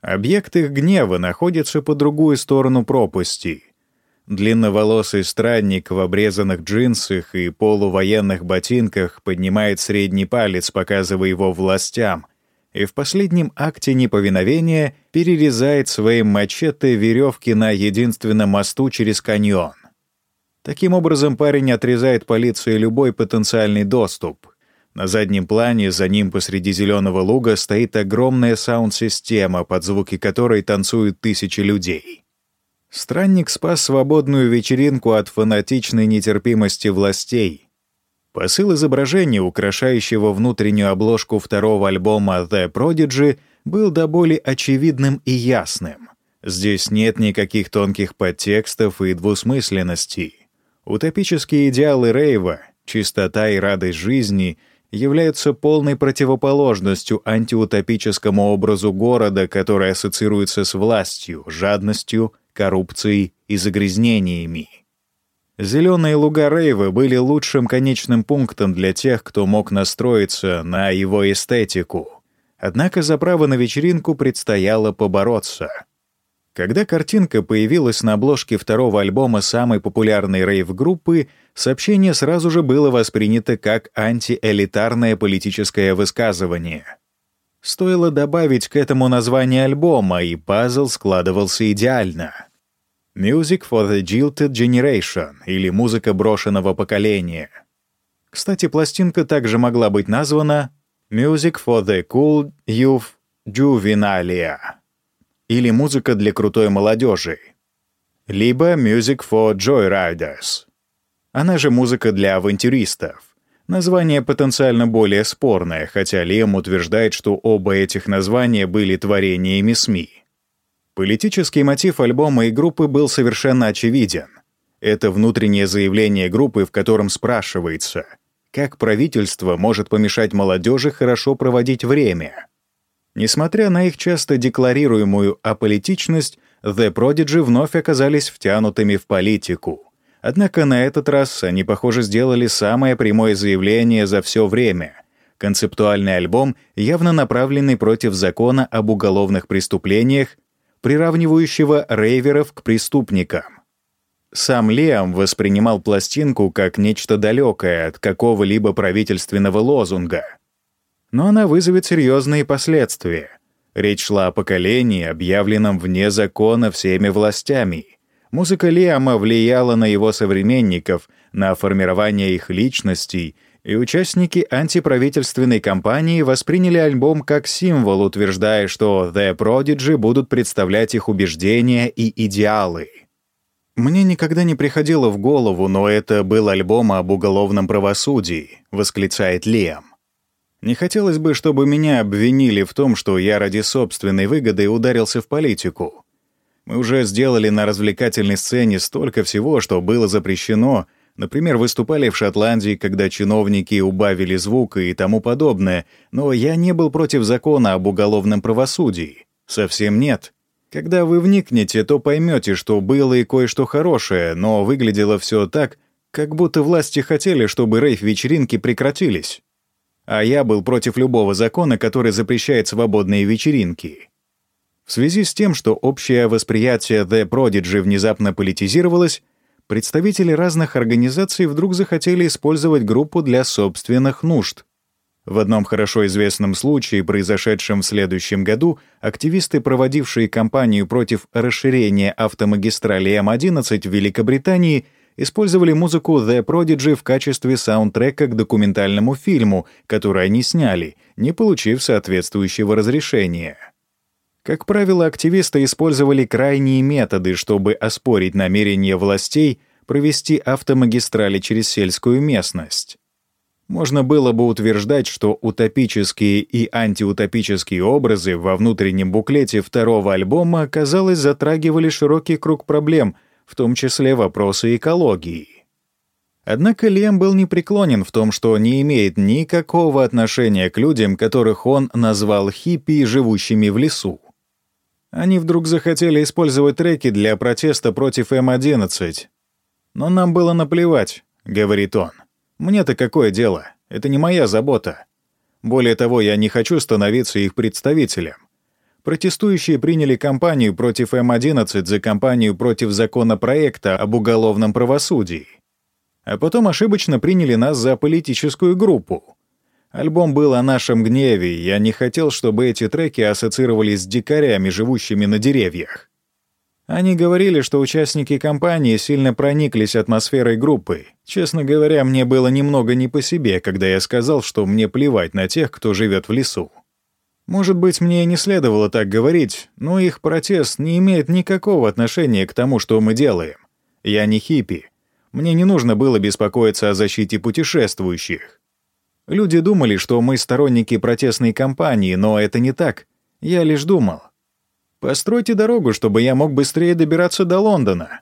Объект их гнева находится по другую сторону пропасти — Длинноволосый странник в обрезанных джинсах и полувоенных ботинках поднимает средний палец, показывая его властям, и в последнем акте неповиновения перерезает своим мачете веревки на единственном мосту через каньон. Таким образом, парень отрезает полиции любой потенциальный доступ. На заднем плане за ним посреди зеленого луга стоит огромная саунд-система, под звуки которой танцуют тысячи людей. Странник спас свободную вечеринку от фанатичной нетерпимости властей. Посыл изображения, украшающего внутреннюю обложку второго альбома The Prodigy, был до боли очевидным и ясным. Здесь нет никаких тонких подтекстов и двусмысленностей. Утопические идеалы Рейва, чистота и радость жизни являются полной противоположностью антиутопическому образу города, который ассоциируется с властью, жадностью коррупцией и загрязнениями. Зеленые луга Рейва были лучшим конечным пунктом для тех, кто мог настроиться на его эстетику. Однако за право на вечеринку предстояло побороться. Когда картинка появилась на обложке второго альбома самой популярной рейв-группы, сообщение сразу же было воспринято как антиэлитарное политическое высказывание. Стоило добавить к этому название альбома, и пазл складывался идеально — Music for the Jilted Generation или музыка брошенного поколения. Кстати, пластинка также могла быть названа Music for the Cool Youth Juvenalia или музыка для крутой молодежи, либо Music for Joyriders. Она же музыка для авантюристов. Название потенциально более спорное, хотя Лем утверждает, что оба этих названия были творениями СМИ. Политический мотив альбома и группы был совершенно очевиден. Это внутреннее заявление группы, в котором спрашивается, как правительство может помешать молодежи хорошо проводить время. Несмотря на их часто декларируемую аполитичность, The Prodigy вновь оказались втянутыми в политику. Однако на этот раз они, похоже, сделали самое прямое заявление за все время — концептуальный альбом, явно направленный против закона об уголовных преступлениях приравнивающего рейверов к преступникам. Сам Лиам воспринимал пластинку как нечто далекое от какого-либо правительственного лозунга. Но она вызовет серьезные последствия. Речь шла о поколении, объявленном вне закона всеми властями. Музыка Лиама влияла на его современников, на формирование их личностей — и участники антиправительственной кампании восприняли альбом как символ, утверждая, что The Prodigy будут представлять их убеждения и идеалы. «Мне никогда не приходило в голову, но это был альбом об уголовном правосудии», — восклицает Лиам. «Не хотелось бы, чтобы меня обвинили в том, что я ради собственной выгоды ударился в политику. Мы уже сделали на развлекательной сцене столько всего, что было запрещено, Например, выступали в Шотландии, когда чиновники убавили звук и тому подобное, но я не был против закона об уголовном правосудии. Совсем нет. Когда вы вникнете, то поймете, что было и кое-что хорошее, но выглядело все так, как будто власти хотели, чтобы рейв-вечеринки прекратились. А я был против любого закона, который запрещает свободные вечеринки. В связи с тем, что общее восприятие The Prodigy внезапно политизировалось, представители разных организаций вдруг захотели использовать группу для собственных нужд. В одном хорошо известном случае, произошедшем в следующем году, активисты, проводившие кампанию против расширения автомагистрали М11 в Великобритании, использовали музыку The Prodigy в качестве саундтрека к документальному фильму, который они сняли, не получив соответствующего разрешения. Как правило, активисты использовали крайние методы, чтобы оспорить намерение властей провести автомагистрали через сельскую местность. Можно было бы утверждать, что утопические и антиутопические образы во внутреннем буклете второго альбома, казалось, затрагивали широкий круг проблем, в том числе вопросы экологии. Однако Лем был непреклонен в том, что не имеет никакого отношения к людям, которых он назвал хиппи, живущими в лесу. Они вдруг захотели использовать треки для протеста против М-11. «Но нам было наплевать», — говорит он. Мне-то какое дело? Это не моя забота. Более того, я не хочу становиться их представителем. Протестующие приняли кампанию против М-11 за кампанию против законопроекта об уголовном правосудии. А потом ошибочно приняли нас за политическую группу. Альбом был о нашем гневе, и я не хотел, чтобы эти треки ассоциировались с дикарями, живущими на деревьях. Они говорили, что участники кампании сильно прониклись атмосферой группы. Честно говоря, мне было немного не по себе, когда я сказал, что мне плевать на тех, кто живет в лесу. Может быть, мне не следовало так говорить, но их протест не имеет никакого отношения к тому, что мы делаем. Я не хиппи. Мне не нужно было беспокоиться о защите путешествующих. Люди думали, что мы сторонники протестной кампании, но это не так. Я лишь думал. Постройте дорогу, чтобы я мог быстрее добираться до Лондона».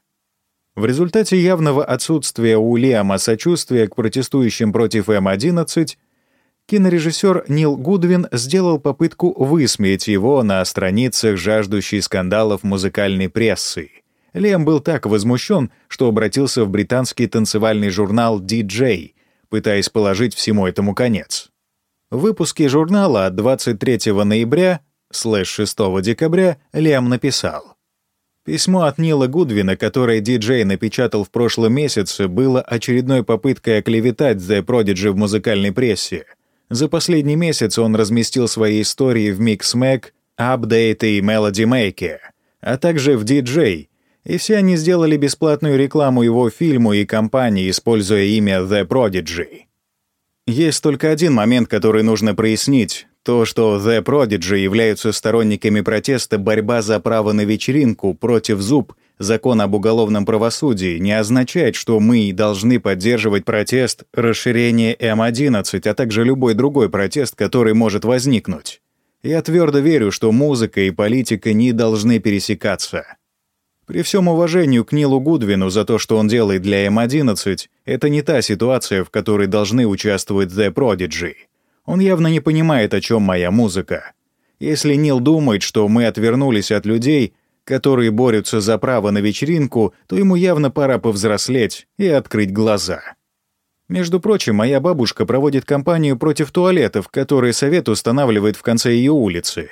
В результате явного отсутствия у Лиама сочувствия к протестующим против М-11, кинорежиссер Нил Гудвин сделал попытку высмеять его на страницах жаждущей скандалов музыкальной прессы. Лиам был так возмущен, что обратился в британский танцевальный журнал DJ, пытаясь положить всему этому конец. В выпуске журнала от 23 ноября слэш 6 декабря Лиам написал. Письмо от Нила Гудвина, которое диджей напечатал в прошлом месяце, было очередной попыткой оклеветать The Prodigy в музыкальной прессе. За последний месяц он разместил свои истории в Mixmag, Update и Melody Maker, а также в DJ, и все они сделали бесплатную рекламу его фильму и компании, используя имя The Prodigy. Есть только один момент, который нужно прояснить. То, что The Prodigy являются сторонниками протеста борьба за право на вечеринку против зуб закон об уголовном правосудии не означает, что мы должны поддерживать протест расширения М11, а также любой другой протест, который может возникнуть. Я твердо верю, что музыка и политика не должны пересекаться. При всем уважении к Нилу Гудвину за то, что он делает для М11, это не та ситуация, в которой должны участвовать The Prodigy. Он явно не понимает, о чем моя музыка. Если Нил думает, что мы отвернулись от людей, которые борются за право на вечеринку, то ему явно пора повзрослеть и открыть глаза. Между прочим, моя бабушка проводит кампанию против туалетов, которые совет устанавливает в конце ее улицы.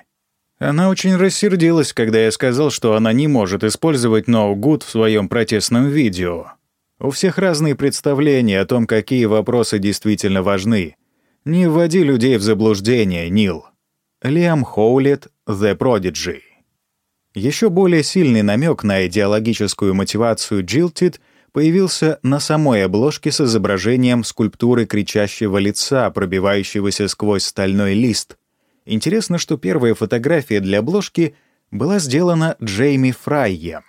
Она очень рассердилась, когда я сказал, что она не может использовать No Good в своем протестном видео. У всех разные представления о том, какие вопросы действительно важны, не вводи людей в заблуждение, Нил. Лиам Хоулет, The Prodigy. Еще более сильный намек на идеологическую мотивацию Джилтит появился на самой обложке с изображением скульптуры кричащего лица, пробивающегося сквозь стальной лист. Интересно, что первая фотография для обложки была сделана Джейми Фрайем,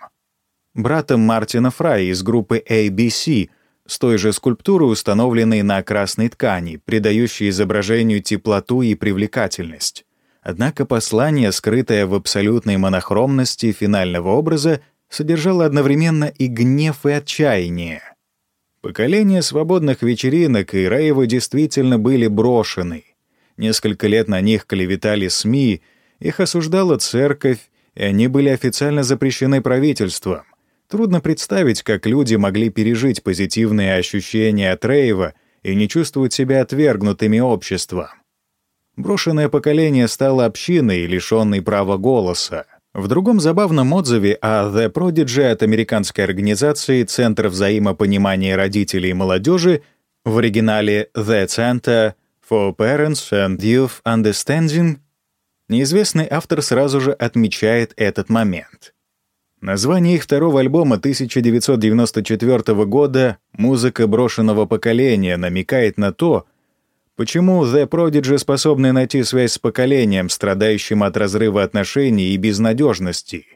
братом Мартина Фрая из группы ABC, с той же скульптурой, установленной на красной ткани, придающей изображению теплоту и привлекательность. Однако послание, скрытое в абсолютной монохромности финального образа, содержало одновременно и гнев, и отчаяние. Поколения свободных вечеринок и рейвы действительно были брошены. Несколько лет на них клеветали СМИ, их осуждала церковь, и они были официально запрещены правительством. Трудно представить, как люди могли пережить позитивные ощущения от рейва и не чувствовать себя отвергнутыми обществом. Брошенное поколение стало общиной, лишенной права голоса. В другом забавном отзыве о The Prodigy от американской организации Центр взаимопонимания родителей и молодежи в оригинале The Center for Parents and Youth Understanding неизвестный автор сразу же отмечает этот момент — Название их второго альбома 1994 года «Музыка брошенного поколения» намекает на то, почему The Prodigy способны найти связь с поколением, страдающим от разрыва отношений и безнадежности.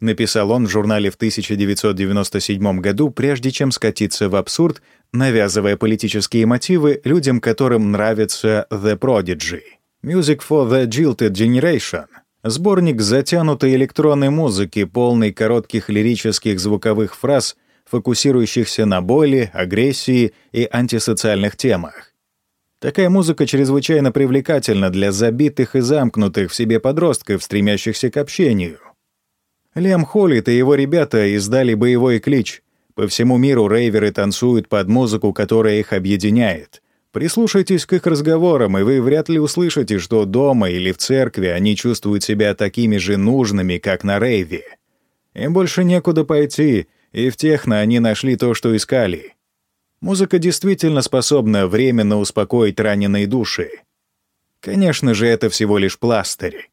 Написал он в журнале в 1997 году, прежде чем скатиться в абсурд, навязывая политические мотивы людям, которым нравится The Prodigy. Music for the Jilted Generation — Сборник затянутой электронной музыки, полный коротких лирических звуковых фраз, фокусирующихся на боли, агрессии и антисоциальных темах. Такая музыка чрезвычайно привлекательна для забитых и замкнутых в себе подростков, стремящихся к общению. Лем Холлит и его ребята издали боевой клич. По всему миру рейверы танцуют под музыку, которая их объединяет. Прислушайтесь к их разговорам, и вы вряд ли услышите, что дома или в церкви они чувствуют себя такими же нужными, как на рейве. Им больше некуда пойти, и в техно они нашли то, что искали. Музыка действительно способна временно успокоить раненые души. Конечно же, это всего лишь пластырь.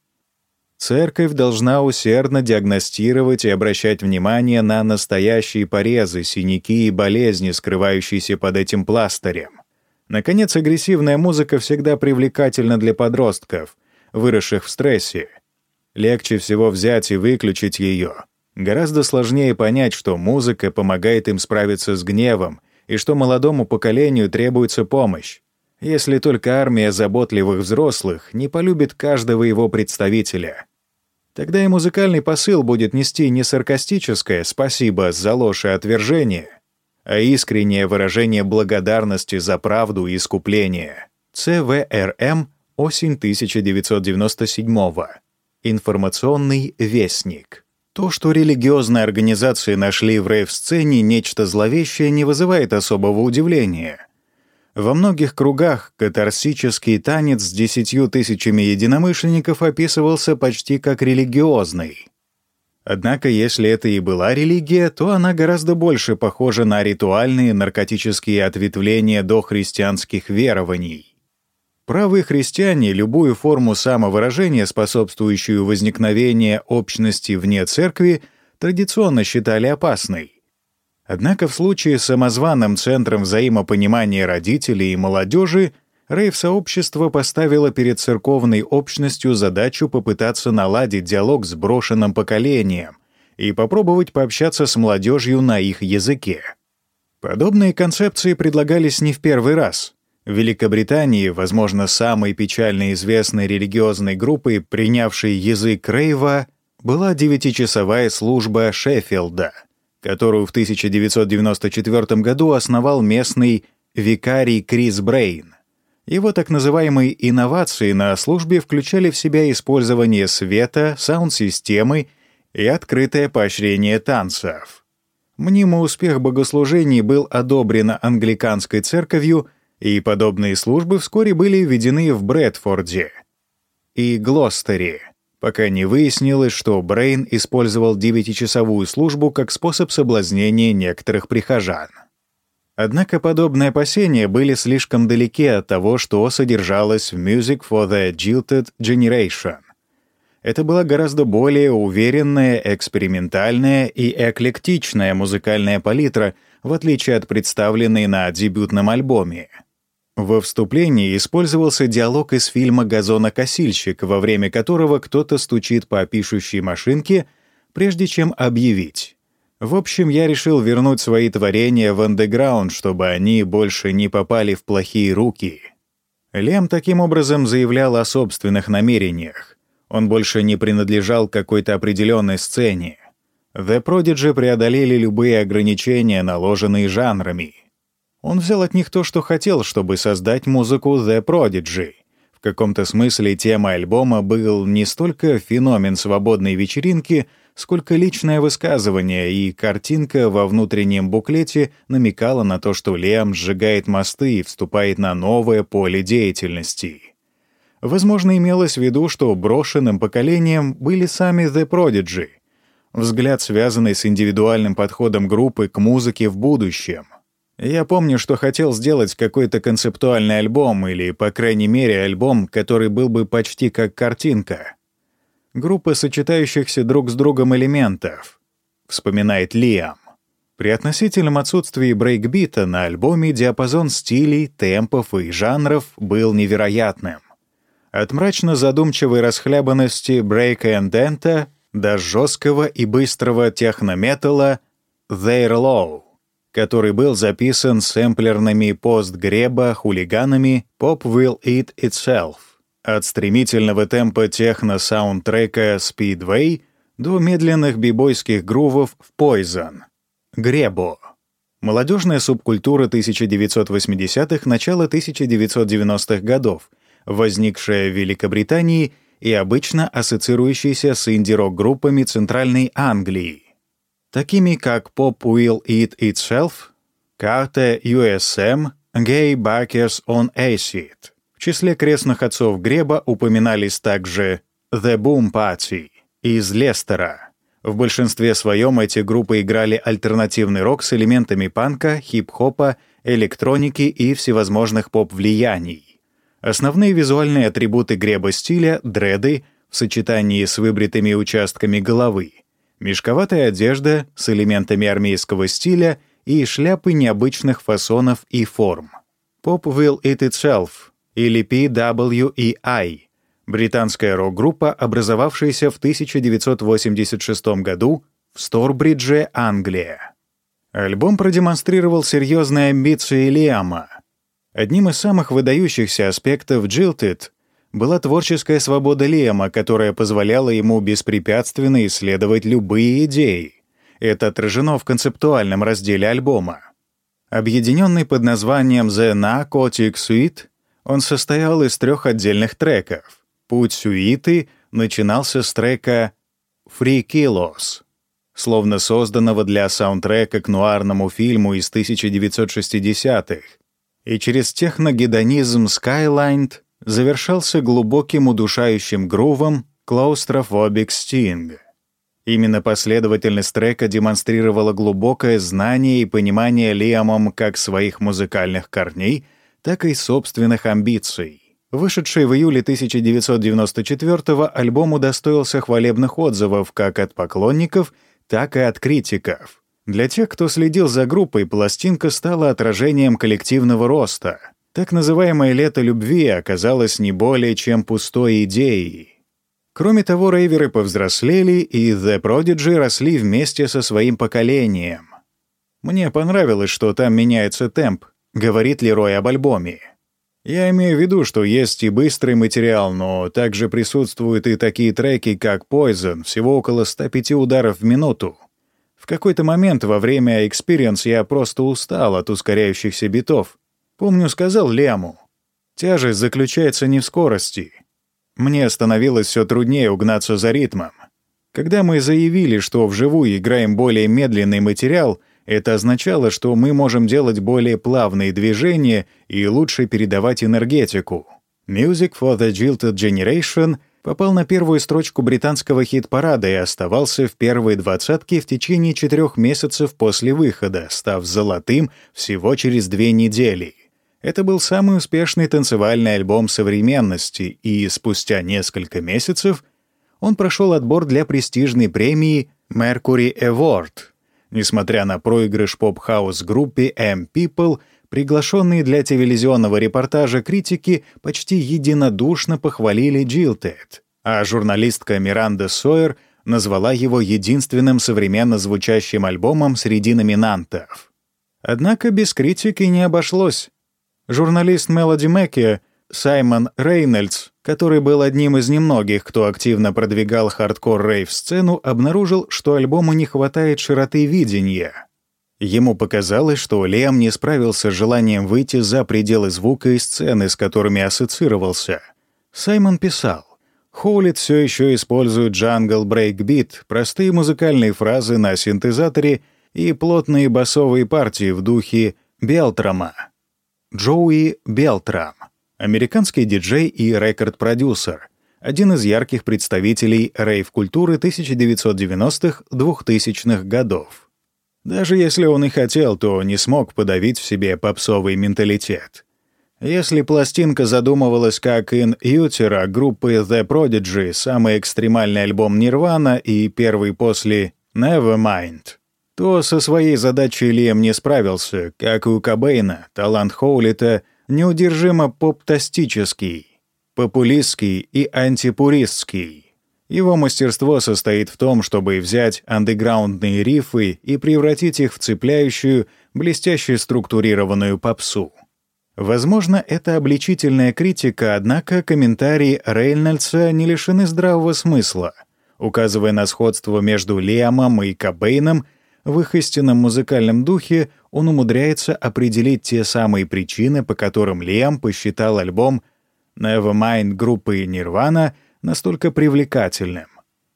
Церковь должна усердно диагностировать и обращать внимание на настоящие порезы, синяки и болезни, скрывающиеся под этим пластырем. Наконец, агрессивная музыка всегда привлекательна для подростков, выросших в стрессе. Легче всего взять и выключить ее. Гораздо сложнее понять, что музыка помогает им справиться с гневом и что молодому поколению требуется помощь. Если только армия заботливых взрослых не полюбит каждого его представителя. Тогда и музыкальный посыл будет нести не саркастическое «спасибо за ложь и отвержение», а искреннее выражение благодарности за правду и искупление. ЦВРМ, осень 1997 -го. Информационный вестник. То, что религиозные организации нашли в рейв-сцене нечто зловещее, не вызывает особого удивления. Во многих кругах катарсический танец с десятью тысячами единомышленников описывался почти как религиозный. Однако, если это и была религия, то она гораздо больше похожа на ритуальные наркотические ответвления дохристианских верований. Правые христиане любую форму самовыражения, способствующую возникновению общности вне церкви, традиционно считали опасной. Однако в случае с самозваным центром взаимопонимания родителей и молодежи — рейв-сообщество поставило перед церковной общностью задачу попытаться наладить диалог с брошенным поколением и попробовать пообщаться с молодежью на их языке. Подобные концепции предлагались не в первый раз. В Великобритании, возможно, самой печально известной религиозной группой, принявшей язык рейва, была девятичасовая служба Шеффилда, которую в 1994 году основал местный викарий Крис Брейн. Его так называемые инновации на службе включали в себя использование света, саунд-системы и открытое поощрение танцев. Мнимый успех богослужений был одобрен англиканской церковью, и подобные службы вскоре были введены в Брэдфорде и Глостере, пока не выяснилось, что Брейн использовал девятичасовую службу как способ соблазнения некоторых прихожан. Однако подобные опасения были слишком далеки от того, что содержалось в Music for the Jilted Generation. Это была гораздо более уверенная, экспериментальная и эклектичная музыкальная палитра, в отличие от представленной на дебютном альбоме. Во вступлении использовался диалог из фильма «Газонокосильщик», во время которого кто-то стучит по пишущей машинке, прежде чем объявить в общем, я решил вернуть свои творения в андеграунд, чтобы они больше не попали в плохие руки. Лем таким образом заявлял о собственных намерениях. Он больше не принадлежал какой-то определенной сцене. The Prodigy преодолели любые ограничения, наложенные жанрами. Он взял от них то, что хотел, чтобы создать музыку The Prodigy. В каком-то смысле тема альбома был не столько феномен свободной вечеринки — сколько личное высказывание, и картинка во внутреннем буклете намекала на то, что Лем сжигает мосты и вступает на новое поле деятельности. Возможно, имелось в виду, что брошенным поколением были сами The Prodigy, взгляд, связанный с индивидуальным подходом группы к музыке в будущем. Я помню, что хотел сделать какой-то концептуальный альбом, или, по крайней мере, альбом, который был бы почти как картинка — группа сочетающихся друг с другом элементов. вспоминает Лиам. При относительном отсутствии брейкбита на альбоме диапазон стилей, темпов и жанров был невероятным. От мрачно-задумчивой расхлябанности брейка эндента до жесткого и быстрого технометалла «They're Low», который был записан сэмплерными постгреба хулиганами «Pop Will Eat Itself». От стремительного темпа техно-саундтрека «Speedway» до медленных бибойских грувов в «Poison». Гребо. Молодежная субкультура 1980-х, начала 1990-х годов, возникшая в Великобритании и обычно ассоциирующаяся с инди-рок-группами Центральной Англии, такими как Pop Will Eat Itself, Carter USM, Gay Backers on Acid. В числе крестных отцов Греба упоминались также The Boom Party из Лестера — в большинстве своем эти группы играли альтернативный рок с элементами панка, хип-хопа, электроники и всевозможных поп-влияний. Основные визуальные атрибуты греба стиля — дреды в сочетании с выбритыми участками головы, мешковатая одежда с элементами армейского стиля и шляпы необычных фасонов и форм. Pop Will It Itself или PWEI — британская рок-группа, образовавшаяся в 1986 году в Сторбридже, Англия. Альбом продемонстрировал серьезные амбиции Лиама. Одним из самых выдающихся аспектов «Jilted» была творческая свобода Лиама, которая позволяла ему беспрепятственно исследовать любые идеи. Это отражено в концептуальном разделе альбома. Объединенный под названием «The Narcotic Suite», он состоял из трех отдельных треков. Путь сюиты начинался с трека «Free Kilos», словно созданного для саундтрека к нуарному фильму из 1960-х, и через техногедонизм Skyline завершался глубоким удушающим грувом Claustrophobic Sting. Именно последовательность трека демонстрировала глубокое знание и понимание Лиамом как своих музыкальных корней, так и собственных амбиций. Вышедший в июле 1994-го альбом удостоился хвалебных отзывов как от поклонников, так и от критиков. Для тех, кто следил за группой, пластинка стала отражением коллективного роста. Так называемое «лето любви» оказалось не более чем пустой идеей. Кроме того, рейверы повзрослели, и The Prodigy росли вместе со своим поколением. «Мне понравилось, что там меняется темп», — говорит Лерой об альбоме. Я имею в виду, что есть и быстрый материал, но также присутствуют и такие треки, как Poison, всего около 105 ударов в минуту. В какой-то момент во время Experience я просто устал от ускоряющихся битов. Помню, сказал Ляму. Тяжесть заключается не в скорости. Мне становилось все труднее угнаться за ритмом. Когда мы заявили, что вживую играем более медленный материал — это означало, что мы можем делать более плавные движения и лучше передавать энергетику. Music for the Jilted Generation попал на первую строчку британского хит-парада и оставался в первой двадцатке в течение четырех месяцев после выхода, став золотым всего через две недели. Это был самый успешный танцевальный альбом современности, и спустя несколько месяцев он прошел отбор для престижной премии Mercury Award — Несмотря на проигрыш поп-хаус группе M People, приглашенные для телевизионного репортажа критики почти единодушно похвалили Jilted, а журналистка Миранда Сойер назвала его единственным современно звучащим альбомом среди номинантов. Однако без критики не обошлось. Журналист Melody Maker Саймон Рейнольдс, который был одним из немногих, кто активно продвигал хардкор-рейв-сцену, обнаружил, что альбому не хватает широты видения. Ему показалось, что Лиам не справился с желанием выйти за пределы звука и сцены, с которыми ассоциировался. Саймон писал, Хоулетт все еще использует джангл брейкбит, простые музыкальные фразы на синтезаторе и плотные басовые партии в духе Белтрама. Джоуи Белтрам американский диджей и рекорд-продюсер, один из ярких представителей рейв-культуры 1990-2000-х годов. Даже если он и хотел, то не смог подавить в себе попсовый менталитет. Если пластинка задумывалась как «In Utero» группы The Prodigy, самый экстремальный альбом Nirvana и первый после Nevermind, то со своей задачей Лиам не справился, как и у Кобейна, талант Хоулита неудержимо поптастический, популистский и антипуристский. Его мастерство состоит в том, чтобы взять андеграундные рифы и превратить их в цепляющую, блестяще структурированную попсу. Возможно, это обличительная критика, однако комментарии Рейнольдса не лишены здравого смысла, указывая на сходство между Лиамом и Кобейном в их истинном музыкальном духе он умудряется определить те самые причины, по которым Лиам посчитал альбом Nevermind группы Nirvana настолько привлекательным.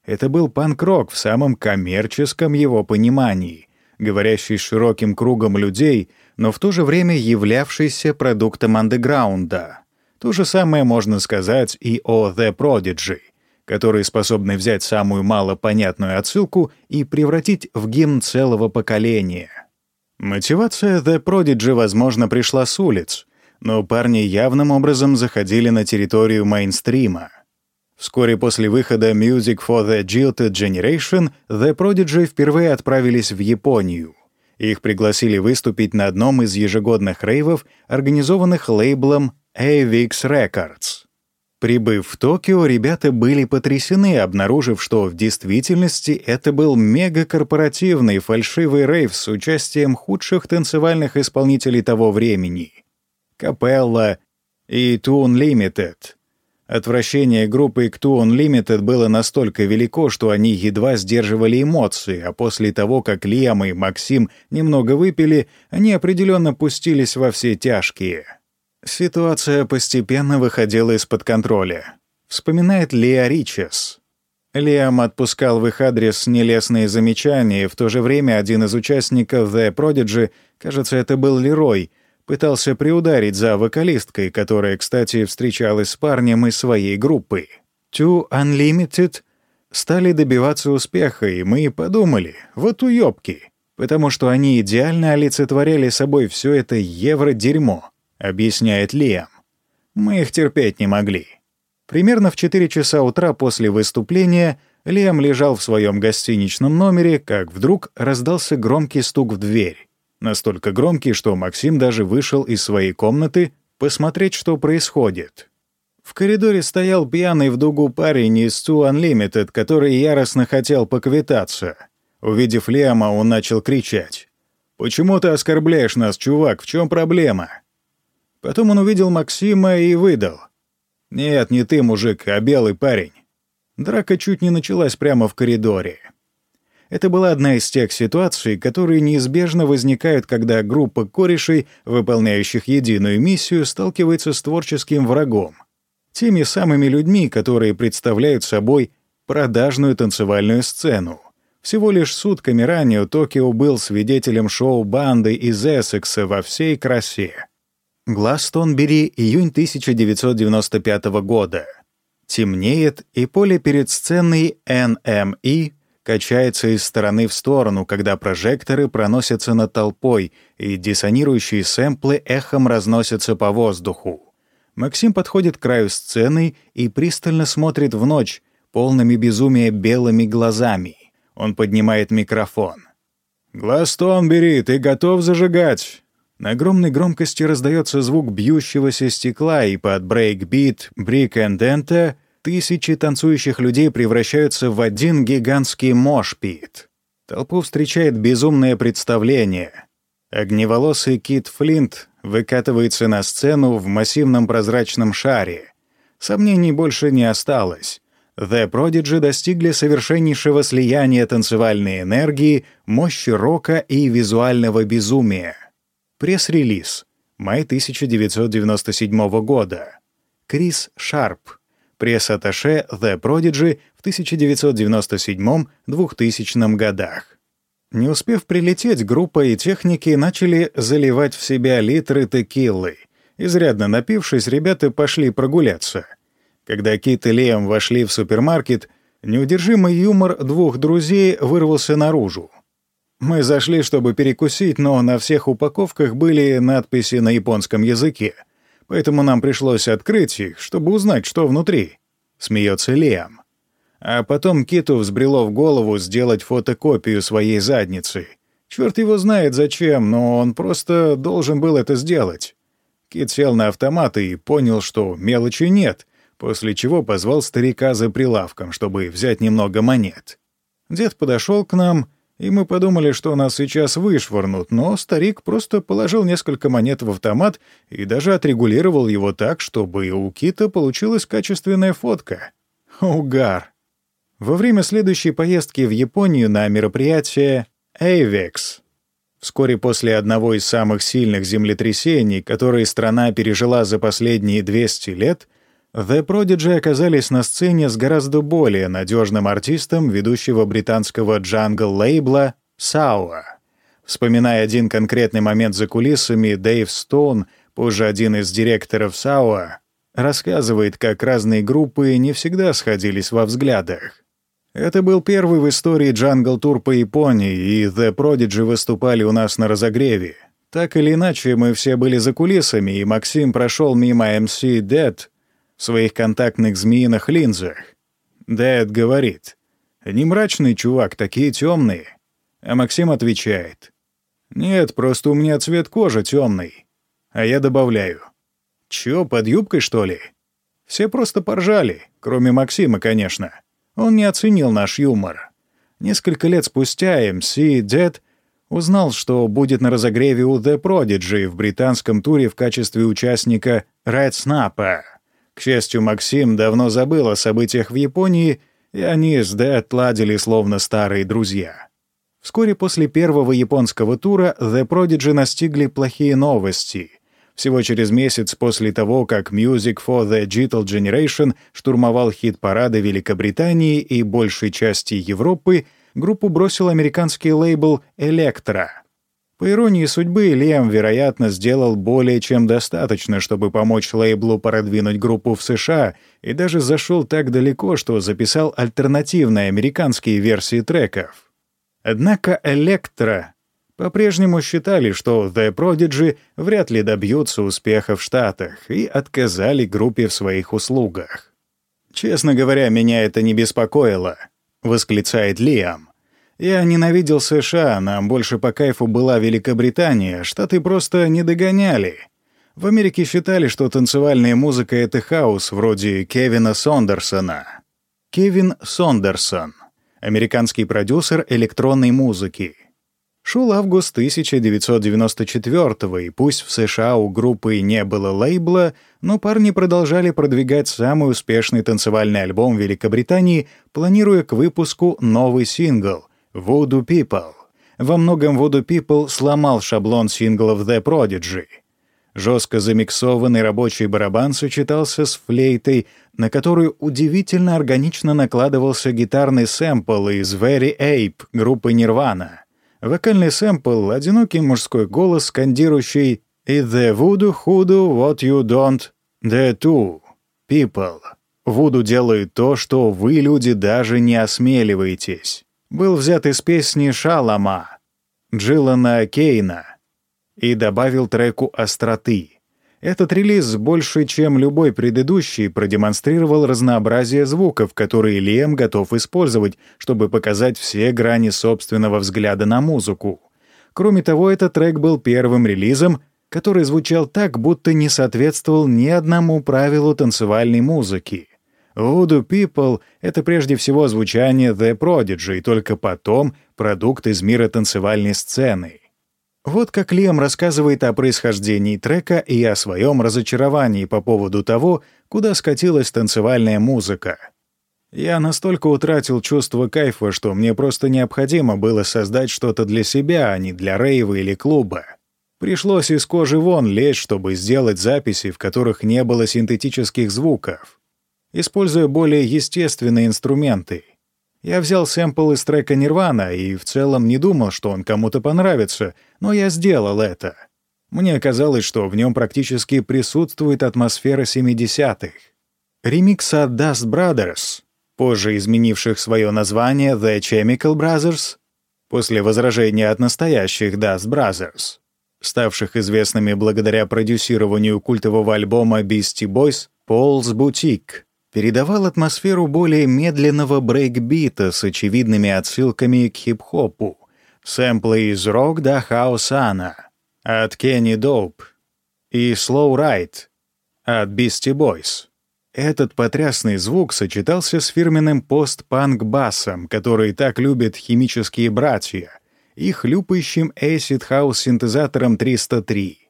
Это был панк-рок в самом коммерческом его понимании, говорящий широким кругом людей — но в то же время являвшийся продуктом андеграунда. То же самое можно сказать и о The Prodigy, которые способны взять самую малопонятную отсылку и превратить в гимн целого поколения. Мотивация The Prodigy, возможно, пришла с улиц, но парни явным образом заходили на территорию мейнстрима. Вскоре после выхода Music for the Jilted Generation The Prodigy впервые отправились в Японию — их пригласили выступить на одном из ежегодных рейвов, организованных лейблом AVX Records. Прибыв в Токио, ребята были потрясены, обнаружив, что в действительности это был мегакорпоративный фальшивый рейв с участием худших танцевальных исполнителей того времени — Капелла и Tune Limited — Отвращение группы Кту Unlimited было настолько велико, что они едва сдерживали эмоции, а после того, как Лиам и Максим немного выпили, они определенно пустились во все тяжкие. Ситуация постепенно выходила из-под контроля. Вспоминает Леа Ричес. Лиам отпускал в их адрес нелестные замечания, и в то же время один из участников The Prodigy, кажется, это был Лерой — пытался приударить за вокалисткой, которая, кстати, встречалась с парнем из своей группы. Two Unlimited стали добиваться успеха, и мы подумали, вот уёбки, потому что они идеально олицетворяли собой все это евро-дерьмо, объясняет Лиам. Мы их терпеть не могли. Примерно в 4 часа утра после выступления Лиам лежал в своем гостиничном номере, как вдруг раздался громкий стук в дверь настолько громкий, что Максим даже вышел из своей комнаты посмотреть, что происходит. В коридоре стоял пьяный в дугу парень из Two Unlimited, который яростно хотел поквитаться. Увидев Лиама, он начал кричать. «Почему ты оскорбляешь нас, чувак? В чем проблема?» Потом он увидел Максима и выдал. «Нет, не ты, мужик, а белый парень». Драка чуть не началась прямо в коридоре. Это была одна из тех ситуаций, которые неизбежно возникают, когда группа корешей, выполняющих единую миссию, сталкивается с творческим врагом. Теми самыми людьми, которые представляют собой продажную танцевальную сцену. Всего лишь сутками ранее Токио был свидетелем шоу банды из Эссекса во всей красе. Гластонбери, июнь 1995 года. Темнеет, и поле перед сценой NME качается из стороны в сторону, когда прожекторы проносятся над толпой, и диссонирующие сэмплы эхом разносятся по воздуху. Максим подходит к краю сцены и пристально смотрит в ночь, полными безумия белыми глазами. Он поднимает микрофон. «Гластонбери, ты готов зажигать?» На огромной громкости раздается звук бьющегося стекла, и под брейкбит «Break and Enter» Тысячи танцующих людей превращаются в один гигантский мошпит. Толпу встречает безумное представление. Огневолосый Кит Флинт выкатывается на сцену в массивном прозрачном шаре. Сомнений больше не осталось. The Prodigy достигли совершеннейшего слияния танцевальной энергии, мощи рока и визуального безумия. Пресс-релиз. Май 1997 года. Крис Шарп пресс-атташе The Prodigy в 1997-2000 годах. Не успев прилететь, группа и техники начали заливать в себя литры текилы. Изрядно напившись, ребята пошли прогуляться. Когда Кит и Лиам вошли в супермаркет, неудержимый юмор двух друзей вырвался наружу. Мы зашли, чтобы перекусить, но на всех упаковках были надписи на японском языке — поэтому нам пришлось открыть их, чтобы узнать, что внутри», — смеется Лиам. А потом Киту взбрело в голову сделать фотокопию своей задницы. Черт его знает зачем, но он просто должен был это сделать. Кит сел на автомат и понял, что мелочи нет, после чего позвал старика за прилавком, чтобы взять немного монет. Дед подошел к нам, и мы подумали, что нас сейчас вышвырнут, но старик просто положил несколько монет в автомат и даже отрегулировал его так, чтобы у Кита получилась качественная фотка. Угар. Во время следующей поездки в Японию на мероприятие «Эйвекс» Вскоре после одного из самых сильных землетрясений, которые страна пережила за последние 200 лет, The Prodigy оказались на сцене с гораздо более надежным артистом ведущего британского джангл-лейбла Сауа. Вспоминая один конкретный момент за кулисами, Дэйв Стоун, позже один из директоров Сауа, рассказывает, как разные группы не всегда сходились во взглядах. Это был первый в истории джангл-тур по Японии, и The Prodigy выступали у нас на разогреве. Так или иначе, мы все были за кулисами, и Максим прошел мимо MC Dead в своих контактных змеиных линзах. Дэд говорит, «Не мрачный чувак, такие темные». А Максим отвечает, «Нет, просто у меня цвет кожи темный». А я добавляю, «Чё, под юбкой, что ли?» Все просто поржали, кроме Максима, конечно. Он не оценил наш юмор. Несколько лет спустя MC Dead узнал, что будет на разогреве у The Prodigy в британском туре в качестве участника Red Snapper. К счастью, Максим давно забыл о событиях в Японии, и они с Дэд ладили словно старые друзья. Вскоре после первого японского тура The Prodigy настигли плохие новости. Всего через месяц после того, как Music for the Digital Generation штурмовал хит-парады Великобритании и большей части Европы, группу бросил американский лейбл «Электро». По иронии судьбы, Лем, вероятно, сделал более чем достаточно, чтобы помочь лейблу продвинуть группу в США, и даже зашел так далеко, что записал альтернативные американские версии треков. Однако «Электро» по-прежнему считали, что The Prodigy вряд ли добьются успеха в Штатах, и отказали группе в своих услугах. «Честно говоря, меня это не беспокоило», — восклицает Лиам. Я ненавидел США, нам больше по кайфу была Великобритания, Штаты просто не догоняли. В Америке считали, что танцевальная музыка — это хаос, вроде Кевина Сондерсона. Кевин Сондерсон — американский продюсер электронной музыки. Шел август 1994 и пусть в США у группы не было лейбла, но парни продолжали продвигать самый успешный танцевальный альбом Великобритании, планируя к выпуску новый сингл — Voodoo People. Во многом Voodoo People сломал шаблон синглов The Prodigy. Жестко замиксованный рабочий барабан сочетался с флейтой, на которую удивительно органично накладывался гитарный сэмпл из Very Ape группы Nirvana. Вокальный сэмпл — одинокий мужской голос, скандирующий «Is the voodoo hoodoo what you don't the two people». Вуду делает то, что вы, люди, даже не осмеливаетесь был взят из песни «Шалама» Джилана Кейна и добавил треку остроты. Этот релиз больше, чем любой предыдущий, продемонстрировал разнообразие звуков, которые Лем готов использовать, чтобы показать все грани собственного взгляда на музыку. Кроме того, этот трек был первым релизом, который звучал так, будто не соответствовал ни одному правилу танцевальной музыки. Voodoo People — это прежде всего звучание The Prodigy, и только потом продукт из мира танцевальной сцены. Вот как Лиам рассказывает о происхождении трека и о своем разочаровании по поводу того, куда скатилась танцевальная музыка. Я настолько утратил чувство кайфа, что мне просто необходимо было создать что-то для себя, а не для рейва или клуба. Пришлось из кожи вон лезть, чтобы сделать записи, в которых не было синтетических звуков используя более естественные инструменты. Я взял сэмпл из трека «Нирвана» и в целом не думал, что он кому-то понравится, но я сделал это. Мне казалось, что в нем практически присутствует атмосфера 70-х. Ремикс от Dust Brothers, позже изменивших свое название The Chemical Brothers, после возражения от настоящих Dust Brothers, ставших известными благодаря продюсированию культового альбома Beastie Boys Paul's Boutique, передавал атмосферу более медленного брейкбита с очевидными отсылками к хип-хопу. Сэмплы из рок до хаусана от Кенни Доуп и Slow Ride от Beastie Boys. Этот потрясный звук сочетался с фирменным пост-панк-басом, который так любят химические братья, и хлюпающим acid house синтезатором 303.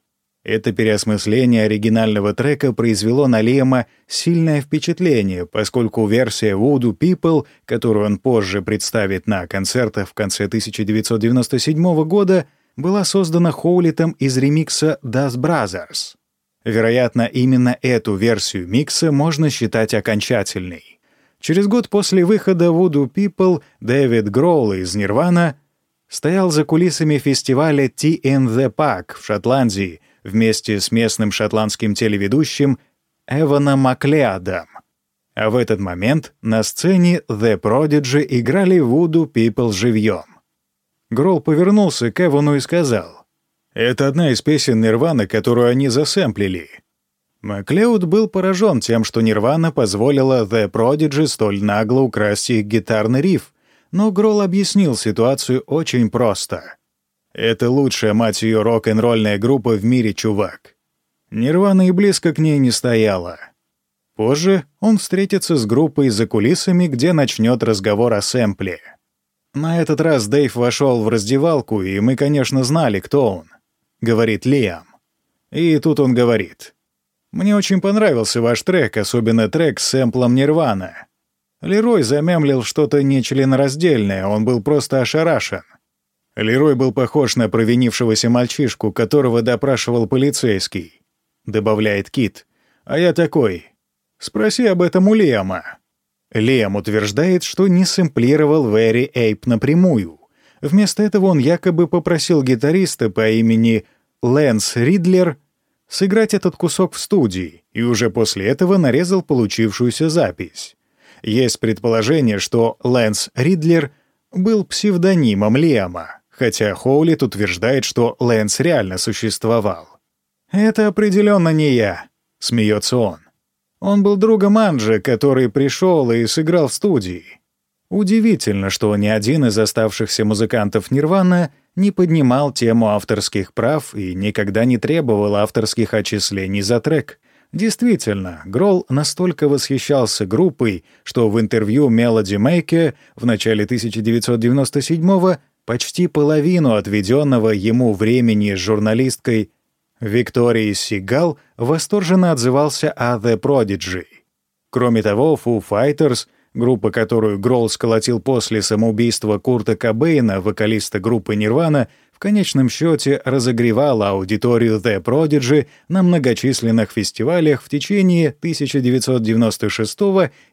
Это переосмысление оригинального трека произвело на Лема сильное впечатление, поскольку версия Voodoo People, которую он позже представит на концертах в конце 1997 года, была создана Хоулитом из ремикса Das Brothers. Вероятно, именно эту версию микса можно считать окончательной. Через год после выхода Voodoo People Дэвид Гроул из Нирвана стоял за кулисами фестиваля Tea in the Park в Шотландии — вместе с местным шотландским телеведущим Эваном Маклеадом. А в этот момент на сцене The Prodigy играли Voodoo People живьем. Гролл повернулся к Эвану и сказал, «Это одна из песен Нирваны, которую они засэмплили». Маклеуд был поражен тем, что Нирвана позволила The Prodigy столь нагло украсть их гитарный риф, но Гролл объяснил ситуацию очень просто. Это лучшая, мать ее, рок-н-ролльная группа в мире, чувак. Нирвана и близко к ней не стояла. Позже он встретится с группой за кулисами, где начнет разговор о сэмпле. На этот раз Дэйв вошел в раздевалку, и мы, конечно, знали, кто он. Говорит Лиам. И тут он говорит. «Мне очень понравился ваш трек, особенно трек с сэмплом Нирвана». Лерой замямлил что-то нечленораздельное, он был просто ошарашен. Лерой был похож на провинившегося мальчишку, которого допрашивал полицейский, добавляет Кит. А я такой. Спроси об этом у Лиама. Лиам утверждает, что не сэмплировал Вэри Эйп напрямую. Вместо этого он якобы попросил гитариста по имени Лэнс Ридлер сыграть этот кусок в студии, и уже после этого нарезал получившуюся запись. Есть предположение, что Лэнс Ридлер был псевдонимом Лиама хотя Хоулит утверждает, что Лэнс реально существовал. «Это определенно не я», — смеется он. Он был другом Анджи, который пришел и сыграл в студии. Удивительно, что ни один из оставшихся музыкантов Нирвана не поднимал тему авторских прав и никогда не требовал авторских отчислений за трек. Действительно, Гролл настолько восхищался группой, что в интервью Melody Maker в начале 1997 года почти половину отведенного ему времени с журналисткой Викторией Сигал восторженно отзывался о The Prodigy. Кроме того, Foo Fighters, группа, которую Гролл сколотил после самоубийства Курта Кобейна, вокалиста группы Nirvana, в конечном счете разогревала аудиторию The Prodigy на многочисленных фестивалях в течение 1996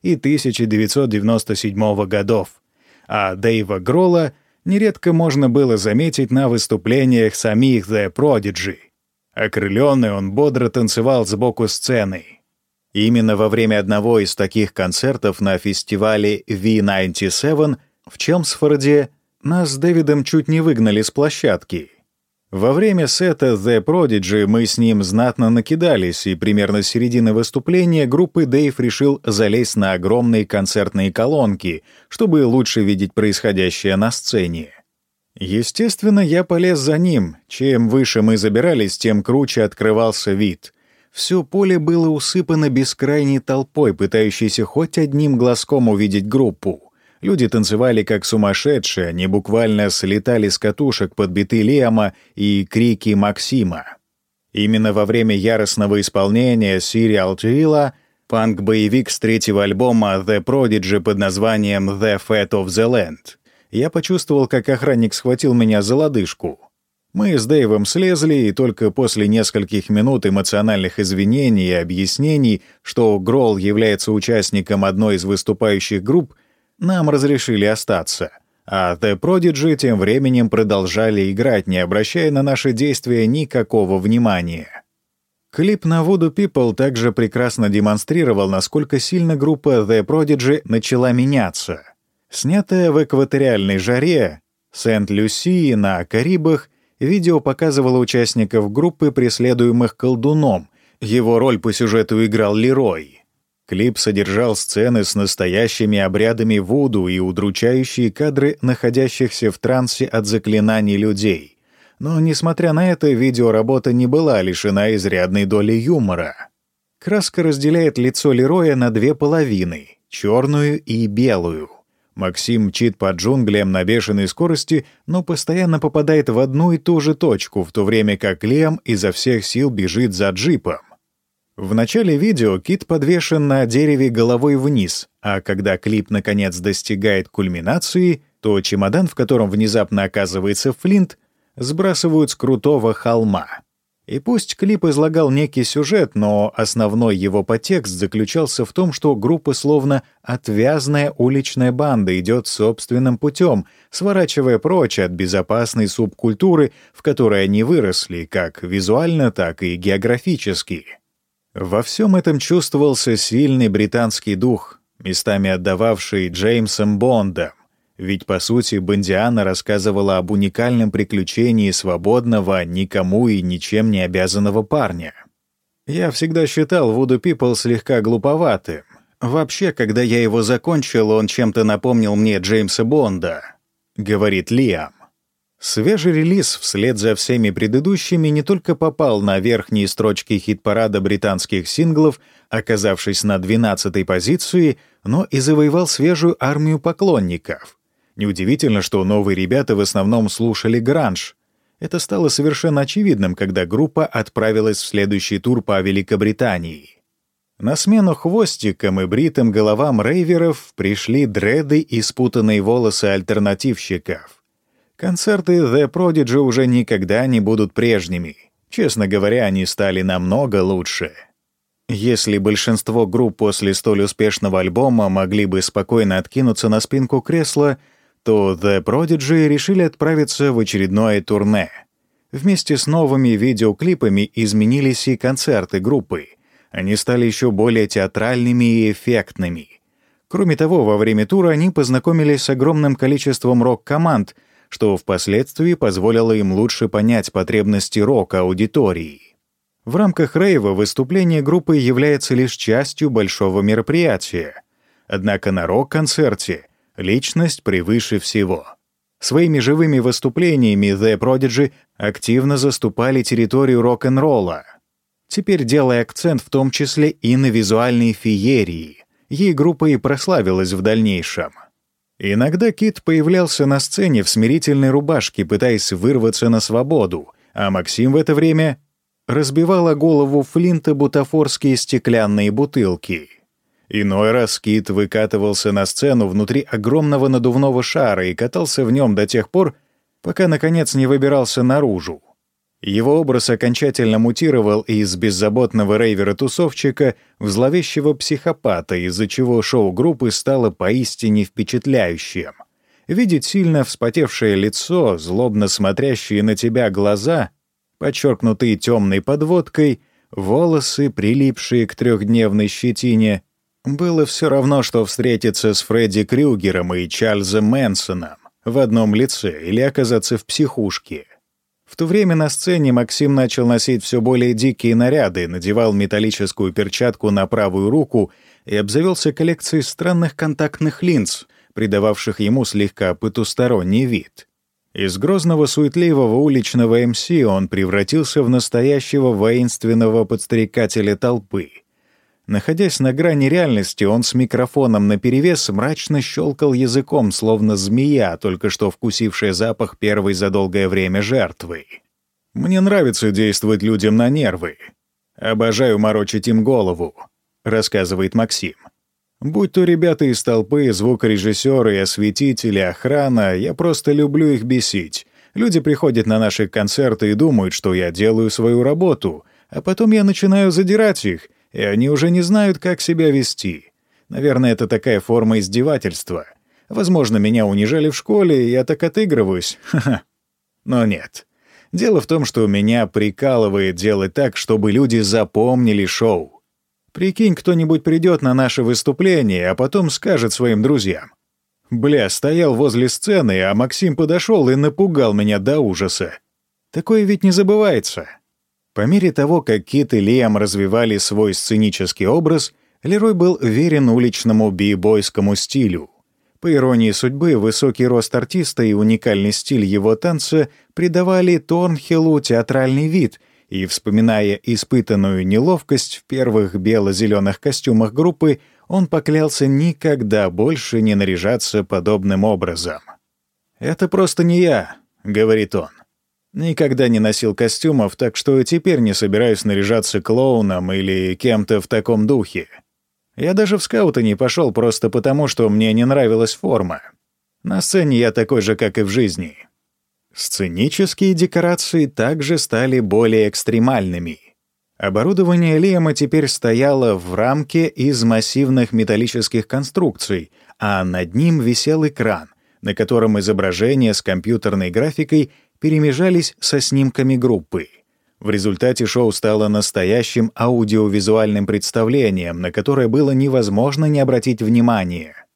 и 1997 годов. А Дэйва Гролла — нередко можно было заметить на выступлениях самих The Prodigy. Окрыленный он бодро танцевал сбоку сцены. Именно во время одного из таких концертов на фестивале V97 в Челмсфорде нас с Дэвидом чуть не выгнали с площадки — во время сета The Prodigy мы с ним знатно накидались, и примерно с середины выступления группы Дэйв решил залезть на огромные концертные колонки, чтобы лучше видеть происходящее на сцене. Естественно, я полез за ним. Чем выше мы забирались, тем круче открывался вид. Все поле было усыпано бескрайней толпой, пытающейся хоть одним глазком увидеть группу. Люди танцевали как сумасшедшие, они буквально слетали с катушек под биты Лиама и крики Максима. Именно во время яростного исполнения Serial Trilla панк-боевик с третьего альбома The Prodigy под названием The Fat of the Land я почувствовал, как охранник схватил меня за лодыжку. Мы с Дэйвом слезли, и только после нескольких минут эмоциональных извинений и объяснений, что Гролл является участником одной из выступающих групп, нам разрешили остаться, а The Prodigy тем временем продолжали играть, не обращая на наши действия никакого внимания. Клип на Voodoo People также прекрасно демонстрировал, насколько сильно группа The Prodigy начала меняться. Снятая в экваториальной жаре, Сент-Люсии на Карибах, видео показывало участников группы, преследуемых колдуном. Его роль по сюжету играл Лерой. Клип содержал сцены с настоящими обрядами Вуду и удручающие кадры находящихся в трансе от заклинаний людей. Но, несмотря на это, видеоработа не была лишена изрядной доли юмора. Краска разделяет лицо Лероя на две половины — черную и белую. Максим мчит по джунглям на бешеной скорости, но постоянно попадает в одну и ту же точку, в то время как Лем изо всех сил бежит за джипом. В начале видео Кит подвешен на дереве головой вниз, а когда клип наконец достигает кульминации, то чемодан, в котором внезапно оказывается Флинт, сбрасывают с крутого холма. И пусть клип излагал некий сюжет, но основной его подтекст заключался в том, что группа словно отвязная уличная банда идет собственным путем, сворачивая прочь от безопасной субкультуры, в которой они выросли, как визуально, так и географически. Во всем этом чувствовался сильный британский дух, местами отдававший Джеймсом Бондом. Ведь, по сути, Бондиана рассказывала об уникальном приключении свободного, никому и ничем не обязанного парня. Я всегда считал Вуду Пипл слегка глуповатым. Вообще, когда я его закончил, он чем-то напомнил мне Джеймса Бонда, — говорит Лиам. Свежий релиз вслед за всеми предыдущими не только попал на верхние строчки хит-парада британских синглов, оказавшись на 12-й позиции, но и завоевал свежую армию поклонников. Неудивительно, что новые ребята в основном слушали гранж. Это стало совершенно очевидным, когда группа отправилась в следующий тур по Великобритании. На смену хвостикам и бритым головам рейверов пришли дреды и спутанные волосы альтернативщиков. Концерты The Prodigy уже никогда не будут прежними. Честно говоря, они стали намного лучше. Если большинство групп после столь успешного альбома могли бы спокойно откинуться на спинку кресла, то The Prodigy решили отправиться в очередное турне. Вместе с новыми видеоклипами изменились и концерты группы. Они стали еще более театральными и эффектными. Кроме того, во время тура они познакомились с огромным количеством рок-команд — что впоследствии позволило им лучше понять потребности рок-аудитории. В рамках рейва выступление группы является лишь частью большого мероприятия. Однако на рок-концерте личность превыше всего. Своими живыми выступлениями The Prodigy активно заступали территорию рок-н-ролла, теперь делая акцент в том числе и на визуальной феерии. Ей группа и прославилась в дальнейшем — Иногда Кит появлялся на сцене в смирительной рубашке, пытаясь вырваться на свободу, а Максим в это время разбивала голову Флинта бутафорские стеклянные бутылки. Иной раз Кит выкатывался на сцену внутри огромного надувного шара и катался в нем до тех пор, пока, наконец, не выбирался наружу. Его образ окончательно мутировал из беззаботного рейвера-тусовчика в зловещего психопата, из-за чего шоу группы стало поистине впечатляющим. Видеть сильно вспотевшее лицо, злобно смотрящие на тебя глаза, подчеркнутые темной подводкой, волосы, прилипшие к трехдневной щетине, было все равно, что встретиться с Фредди Крюгером и Чарльзом Мэнсоном в одном лице или оказаться в психушке. В то время на сцене Максим начал носить все более дикие наряды, надевал металлическую перчатку на правую руку и обзавелся коллекцией странных контактных линз, придававших ему слегка потусторонний вид. Из грозного суетливого уличного МС он превратился в настоящего воинственного подстрекателя толпы — Находясь на грани реальности, он с микрофоном наперевес мрачно щелкал языком, словно змея, только что вкусившая запах первой за долгое время жертвы. «Мне нравится действовать людям на нервы. Обожаю морочить им голову», — рассказывает Максим. «Будь то ребята из толпы, звукорежиссеры, осветители, охрана, я просто люблю их бесить. Люди приходят на наши концерты и думают, что я делаю свою работу, а потом я начинаю задирать их — и они уже не знают, как себя вести. Наверное, это такая форма издевательства. Возможно, меня унижали в школе, и я так отыгрываюсь. Ха-ха. Но нет. Дело в том, что меня прикалывает делать так, чтобы люди запомнили шоу. Прикинь, кто-нибудь придет на наше выступление, а потом скажет своим друзьям. Бля, стоял возле сцены, а Максим подошел и напугал меня до ужаса. Такое ведь не забывается. По мере того, как Кит и Лиам развивали свой сценический образ, Лерой был верен уличному би-бойскому стилю. По иронии судьбы, высокий рост артиста и уникальный стиль его танца придавали Торнхиллу театральный вид, и, вспоминая испытанную неловкость в первых бело-зеленых костюмах группы, он поклялся никогда больше не наряжаться подобным образом. «Это просто не я», — говорит он. «Никогда не носил костюмов, так что теперь не собираюсь наряжаться клоуном или кем-то в таком духе. Я даже в скауты не пошел просто потому, что мне не нравилась форма. На сцене я такой же, как и в жизни». Сценические декорации также стали более экстремальными — Оборудование Лиама теперь стояло в рамке из массивных металлических конструкций, а над ним висел экран, на котором изображения с компьютерной графикой перемежались со снимками группы. В результате шоу стало настоящим аудиовизуальным представлением, на которое было невозможно не обратить внимания.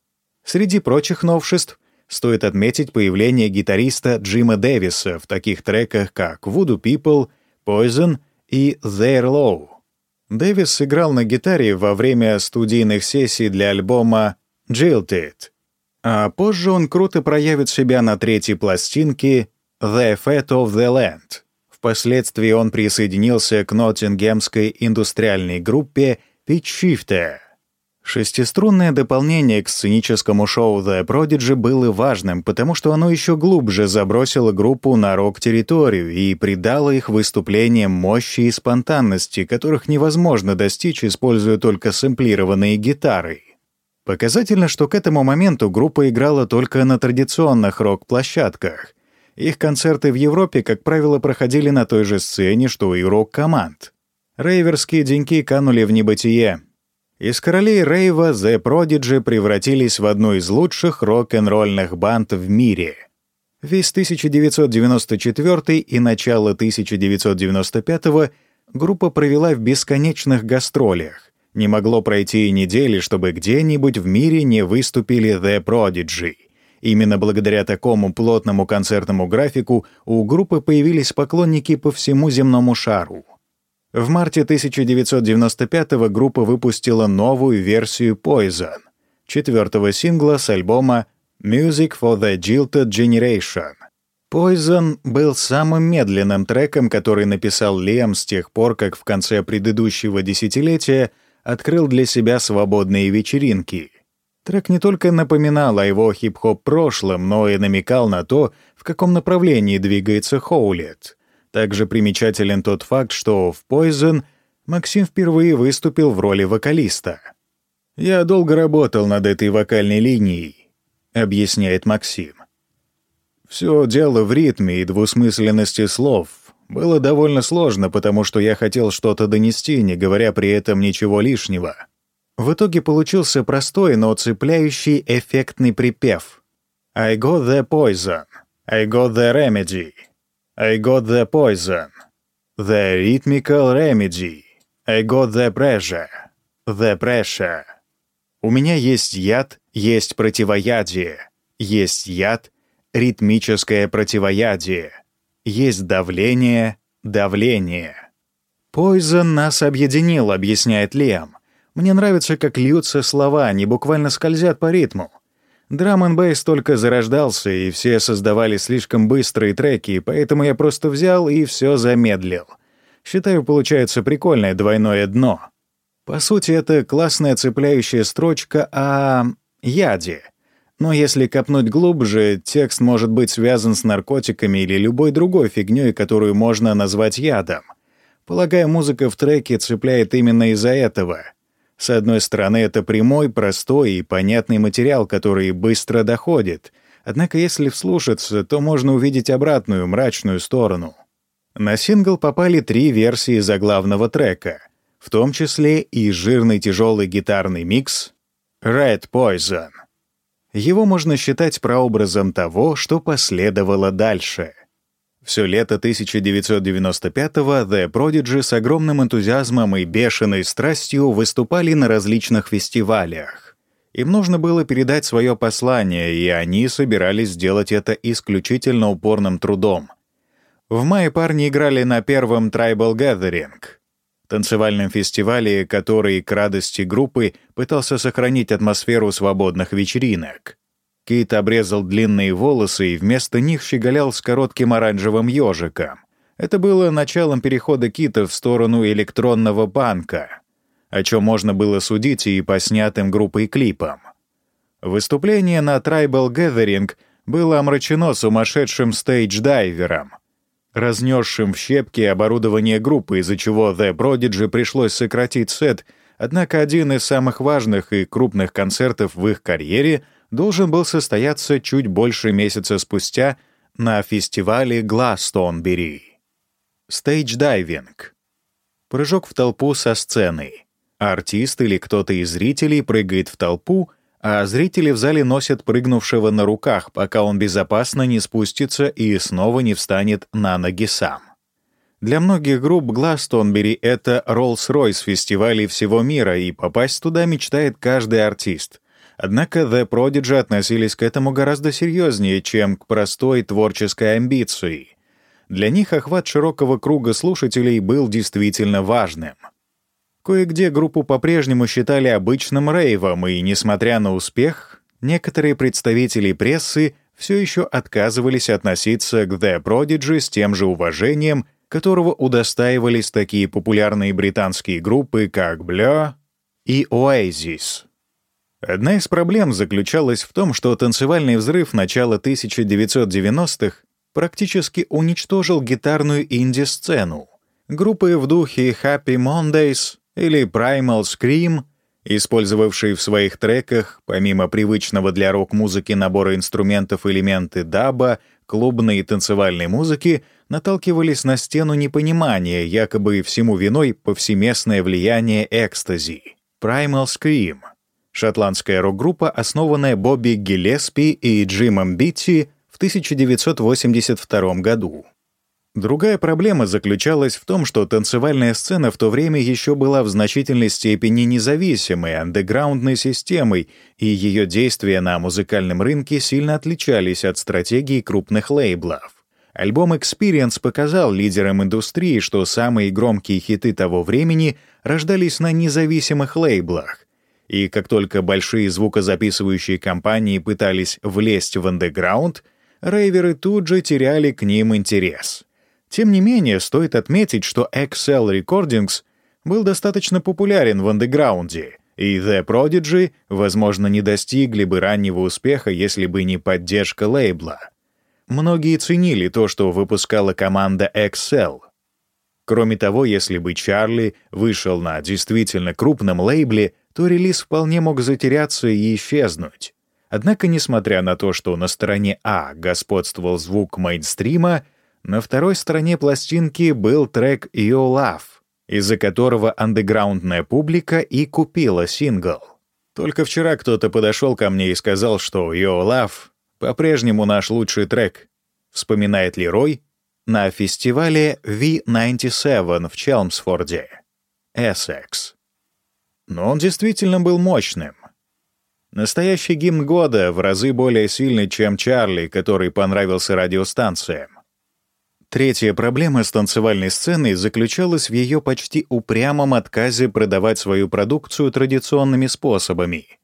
Среди прочих новшеств стоит отметить появление гитариста Джима Дэвиса в таких треках, как «Voodoo People», «Poison» и «They're Low». Дэвис сыграл на гитаре во время студийных сессий для альбома «Jilted», а позже он круто проявит себя на третьей пластинке «The Fat of the Land». Впоследствии он присоединился к ноттингемской индустриальной группе Pitch Shifter. Шестиструнное дополнение к сценическому шоу The Prodigy было важным, потому что оно еще глубже забросило группу на рок-территорию и придало их выступлениям мощи и спонтанности, которых невозможно достичь, используя только сэмплированные гитары. Показательно, что к этому моменту группа играла только на традиционных рок-площадках. Их концерты в Европе, как правило, проходили на той же сцене, что и рок-команд. Рейверские деньки канули в небытие, из королей рейва The Prodigy превратились в одну из лучших рок-н-ролльных банд в мире. Весь 1994 и начало 1995 группа провела в бесконечных гастролях. Не могло пройти и недели, чтобы где-нибудь в мире не выступили The Prodigy. Именно благодаря такому плотному концертному графику у группы появились поклонники по всему земному шару. В марте 1995 группа выпустила новую версию Poison, четвертого сингла с альбома Music for the Jilted Generation. Poison был самым медленным треком, который написал Лем с тех пор, как в конце предыдущего десятилетия открыл для себя свободные вечеринки. Трек не только напоминал о его хип-хоп прошлом, но и намекал на то, в каком направлении двигается Хоулет — также примечателен тот факт, что в Poison Максим впервые выступил в роли вокалиста. «Я долго работал над этой вокальной линией», — объясняет Максим. «Все дело в ритме и двусмысленности слов. Было довольно сложно, потому что я хотел что-то донести, не говоря при этом ничего лишнего. В итоге получился простой, но цепляющий эффектный припев. «I got the poison. I got the remedy. I got the poison, the rhythmical remedy. I got the pressure, the pressure. У меня есть яд, есть противоядие. Есть яд, ритмическое противоядие. Есть давление, давление. Poison нас объединил, объясняет Лем. Мне нравится, как льются слова, они буквально скользят по ритму. Драм н бейс только зарождался, и все создавали слишком быстрые треки, поэтому я просто взял и все замедлил. Считаю, получается прикольное двойное дно. По сути, это классная цепляющая строчка о яде. Но если копнуть глубже, текст может быть связан с наркотиками или любой другой фигней, которую можно назвать ядом. Полагаю, музыка в треке цепляет именно из-за этого — с одной стороны, это прямой, простой и понятный материал, который быстро доходит. Однако, если вслушаться, то можно увидеть обратную, мрачную сторону. На сингл попали три версии заглавного трека, в том числе и жирный тяжелый гитарный микс «Red Poison». Его можно считать прообразом того, что последовало дальше — все лето 1995-го The Prodigy с огромным энтузиазмом и бешеной страстью выступали на различных фестивалях. Им нужно было передать свое послание, и они собирались сделать это исключительно упорным трудом. В мае парни играли на первом Tribal Gathering. танцевальном фестивале, который, к радости группы, пытался сохранить атмосферу свободных вечеринок. Кит обрезал длинные волосы и вместо них щеголял с коротким оранжевым ежиком. Это было началом перехода Кита в сторону электронного банка, о чем можно было судить и по снятым группой клипам. Выступление на Tribal Gathering было омрачено сумасшедшим стейдж-дайвером, разнесшим в щепки оборудование группы, из-за чего The Prodigy пришлось сократить сет, однако один из самых важных и крупных концертов в их карьере должен был состояться чуть больше месяца спустя на фестивале Гластонбери. Стейдж-дайвинг. Прыжок в толпу со сцены. Артист или кто-то из зрителей прыгает в толпу, а зрители в зале носят прыгнувшего на руках, пока он безопасно не спустится и снова не встанет на ноги сам. Для многих групп Гластонбери это Роллс-Ройс фестивалей всего мира, и попасть туда мечтает каждый артист. Однако The Prodigy относились к этому гораздо серьезнее, чем к простой творческой амбиции. Для них охват широкого круга слушателей был действительно важным. Кое-где группу по-прежнему считали обычным рейвом, и, несмотря на успех, некоторые представители прессы все еще отказывались относиться к The Prodigy с тем же уважением, которого удостаивались такие популярные британские группы, как Blur и Oasis. Одна из проблем заключалась в том, что танцевальный взрыв начала 1990-х практически уничтожил гитарную инди-сцену. Группы в духе Happy Mondays или Primal Scream, использовавшие в своих треках, помимо привычного для рок-музыки набора инструментов элементы даба, клубной и танцевальной музыки, наталкивались на стену непонимания, якобы всему виной повсеместное влияние экстази. Primal Scream — шотландская рок-группа, основанная Бобби Гиллеспи и Джимом Битти в 1982 году. Другая проблема заключалась в том, что танцевальная сцена в то время еще была в значительной степени независимой андеграундной системой, и ее действия на музыкальном рынке сильно отличались от стратегии крупных лейблов. Альбом Experience показал лидерам индустрии, что самые громкие хиты того времени рождались на независимых лейблах. И как только большие звукозаписывающие компании пытались влезть в андеграунд — рейверы тут же теряли к ним интерес. Тем не менее, стоит отметить, что Excel Recordings был достаточно популярен в андеграунде, и The Prodigy, возможно, не достигли бы раннего успеха, если бы не поддержка лейбла. Многие ценили то, что выпускала команда Excel. Кроме того, если бы Чарли вышел на действительно крупном лейбле, то релиз вполне мог затеряться и исчезнуть. Однако, несмотря на то, что на стороне А господствовал звук мейнстрима, на второй стороне пластинки был трек «Your Love», из-за которого андеграундная публика и купила сингл. Только вчера кто-то подошел ко мне и сказал, что «Your Love» по-прежнему наш лучший трек, вспоминает Лерой на фестивале V97 в Челмсфорде, Эссекс. Но он действительно был мощным. Настоящий гимн года в разы более сильный, чем «Чарли», который понравился радиостанциям. Третья проблема с танцевальной сценой заключалась в ее почти упрямом отказе продавать свою продукцию традиционными способами.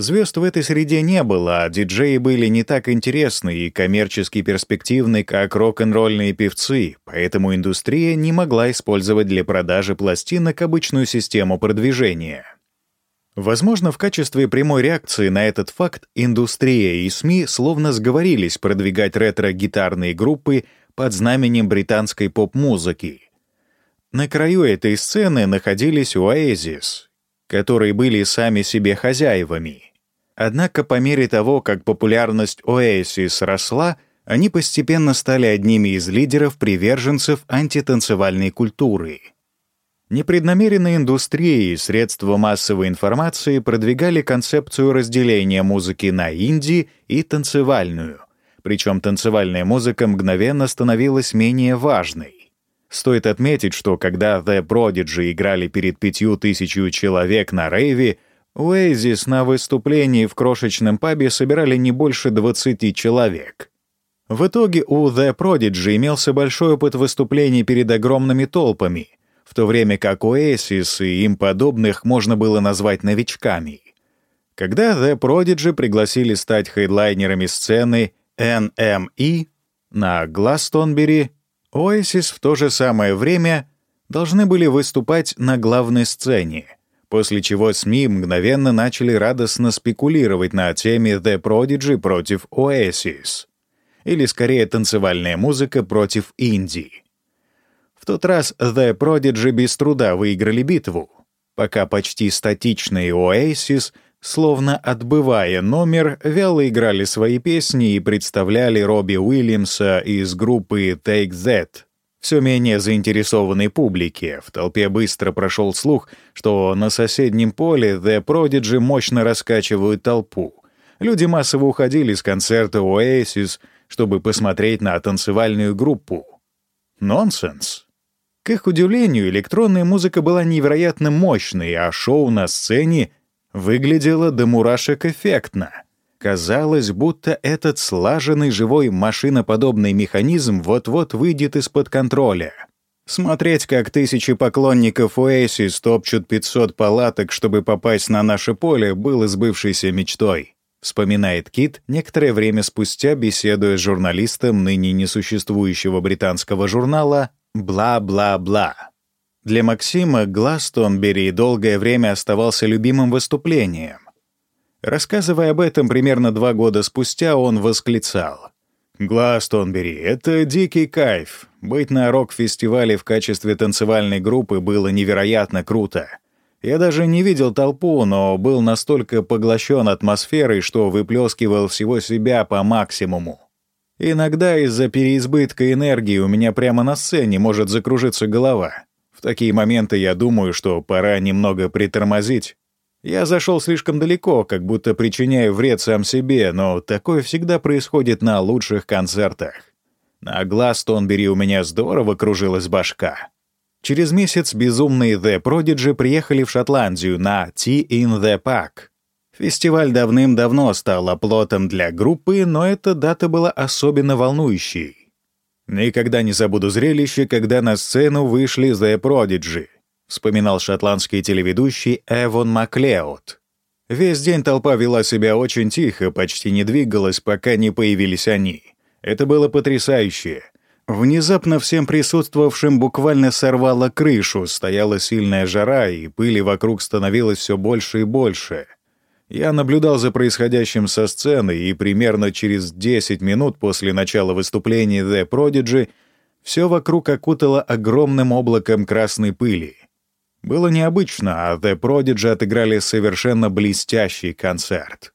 Звезд в этой среде не было, а диджеи были не так интересны и коммерчески перспективны, как рок-н-ролльные певцы, поэтому индустрия не могла использовать для продажи пластинок обычную систему продвижения. Возможно, в качестве прямой реакции на этот факт индустрия и СМИ словно сговорились продвигать ретро-гитарные группы под знаменем британской поп-музыки. На краю этой сцены находились Oasis, которые были сами себе хозяевами. Однако по мере того, как популярность Oasis росла, они постепенно стали одними из лидеров приверженцев антитанцевальной культуры — Непреднамеренные индустрии и средства массовой информации продвигали концепцию разделения музыки на инди и танцевальную, причем танцевальная музыка мгновенно становилась менее важной. Стоит отметить, что когда The Prodigy играли перед пятью тысячью человек на рейве, Oasis на выступлении в крошечном пабе собирали не больше 20 человек. В итоге у The Prodigy имелся большой опыт выступлений перед огромными толпами — в то время как Oasis и им подобных можно было назвать новичками. Когда The Prodigy пригласили стать хедлайнерами сцены NME на Гластонбери, Oasis в то же самое время должны были выступать на главной сцене, после чего СМИ мгновенно начали радостно спекулировать на теме The Prodigy против Oasis, или скорее танцевальная музыка против инди. В тот раз The Prodigy без труда выиграли битву, пока почти статичные Oasis, словно отбывая номер, вяло играли свои песни и представляли Робби Уильямса из группы Take That. Все менее заинтересованной публике в толпе быстро прошел слух, что на соседнем поле The Prodigy мощно раскачивают толпу. Люди массово уходили с концерта Oasis, чтобы посмотреть на танцевальную группу. Нонсенс. К их удивлению, электронная музыка была невероятно мощной, а шоу на сцене выглядело до мурашек эффектно. Казалось, будто этот слаженный живой машиноподобный механизм вот-вот выйдет из-под контроля. Смотреть, как тысячи поклонников Oasis топчут 500 палаток, чтобы попасть на наше поле, было сбывшейся мечтой. Вспоминает Кит некоторое время спустя, беседуя с журналистом ныне несуществующего британского журнала «Бла-бла-бла». Для Максима Гластонбери долгое время оставался любимым выступлением. Рассказывая об этом примерно два года спустя, он восклицал. «Гластонбери — это дикий кайф. Быть на рок-фестивале в качестве танцевальной группы было невероятно круто. Я даже не видел толпу, но был настолько поглощен атмосферой, что выплескивал всего себя по максимуму. Иногда из-за переизбытка энергии у меня прямо на сцене может закружиться голова. В такие моменты я думаю, что пора немного притормозить. Я зашел слишком далеко, как будто причиняю вред сам себе, но такое всегда происходит на лучших концертах. На глаз Тонбери у меня здорово кружилась башка. Через месяц безумные The Prodigy приехали в Шотландию на Tea in the Park. Фестиваль давным-давно стал оплотом для группы, но эта дата была особенно волнующей. «Никогда не забуду зрелище, когда на сцену вышли The Prodigy», вспоминал шотландский телеведущий Эвон Маклеод. Весь день толпа вела себя очень тихо, почти не двигалась, пока не появились они. Это было потрясающе. Внезапно всем присутствовавшим буквально сорвало крышу, стояла сильная жара, и пыли вокруг становилось все больше и больше — я наблюдал за происходящим со сцены, и примерно через 10 минут после начала выступления The Prodigy все вокруг окутало огромным облаком красной пыли. Было необычно, а The Prodigy отыграли совершенно блестящий концерт.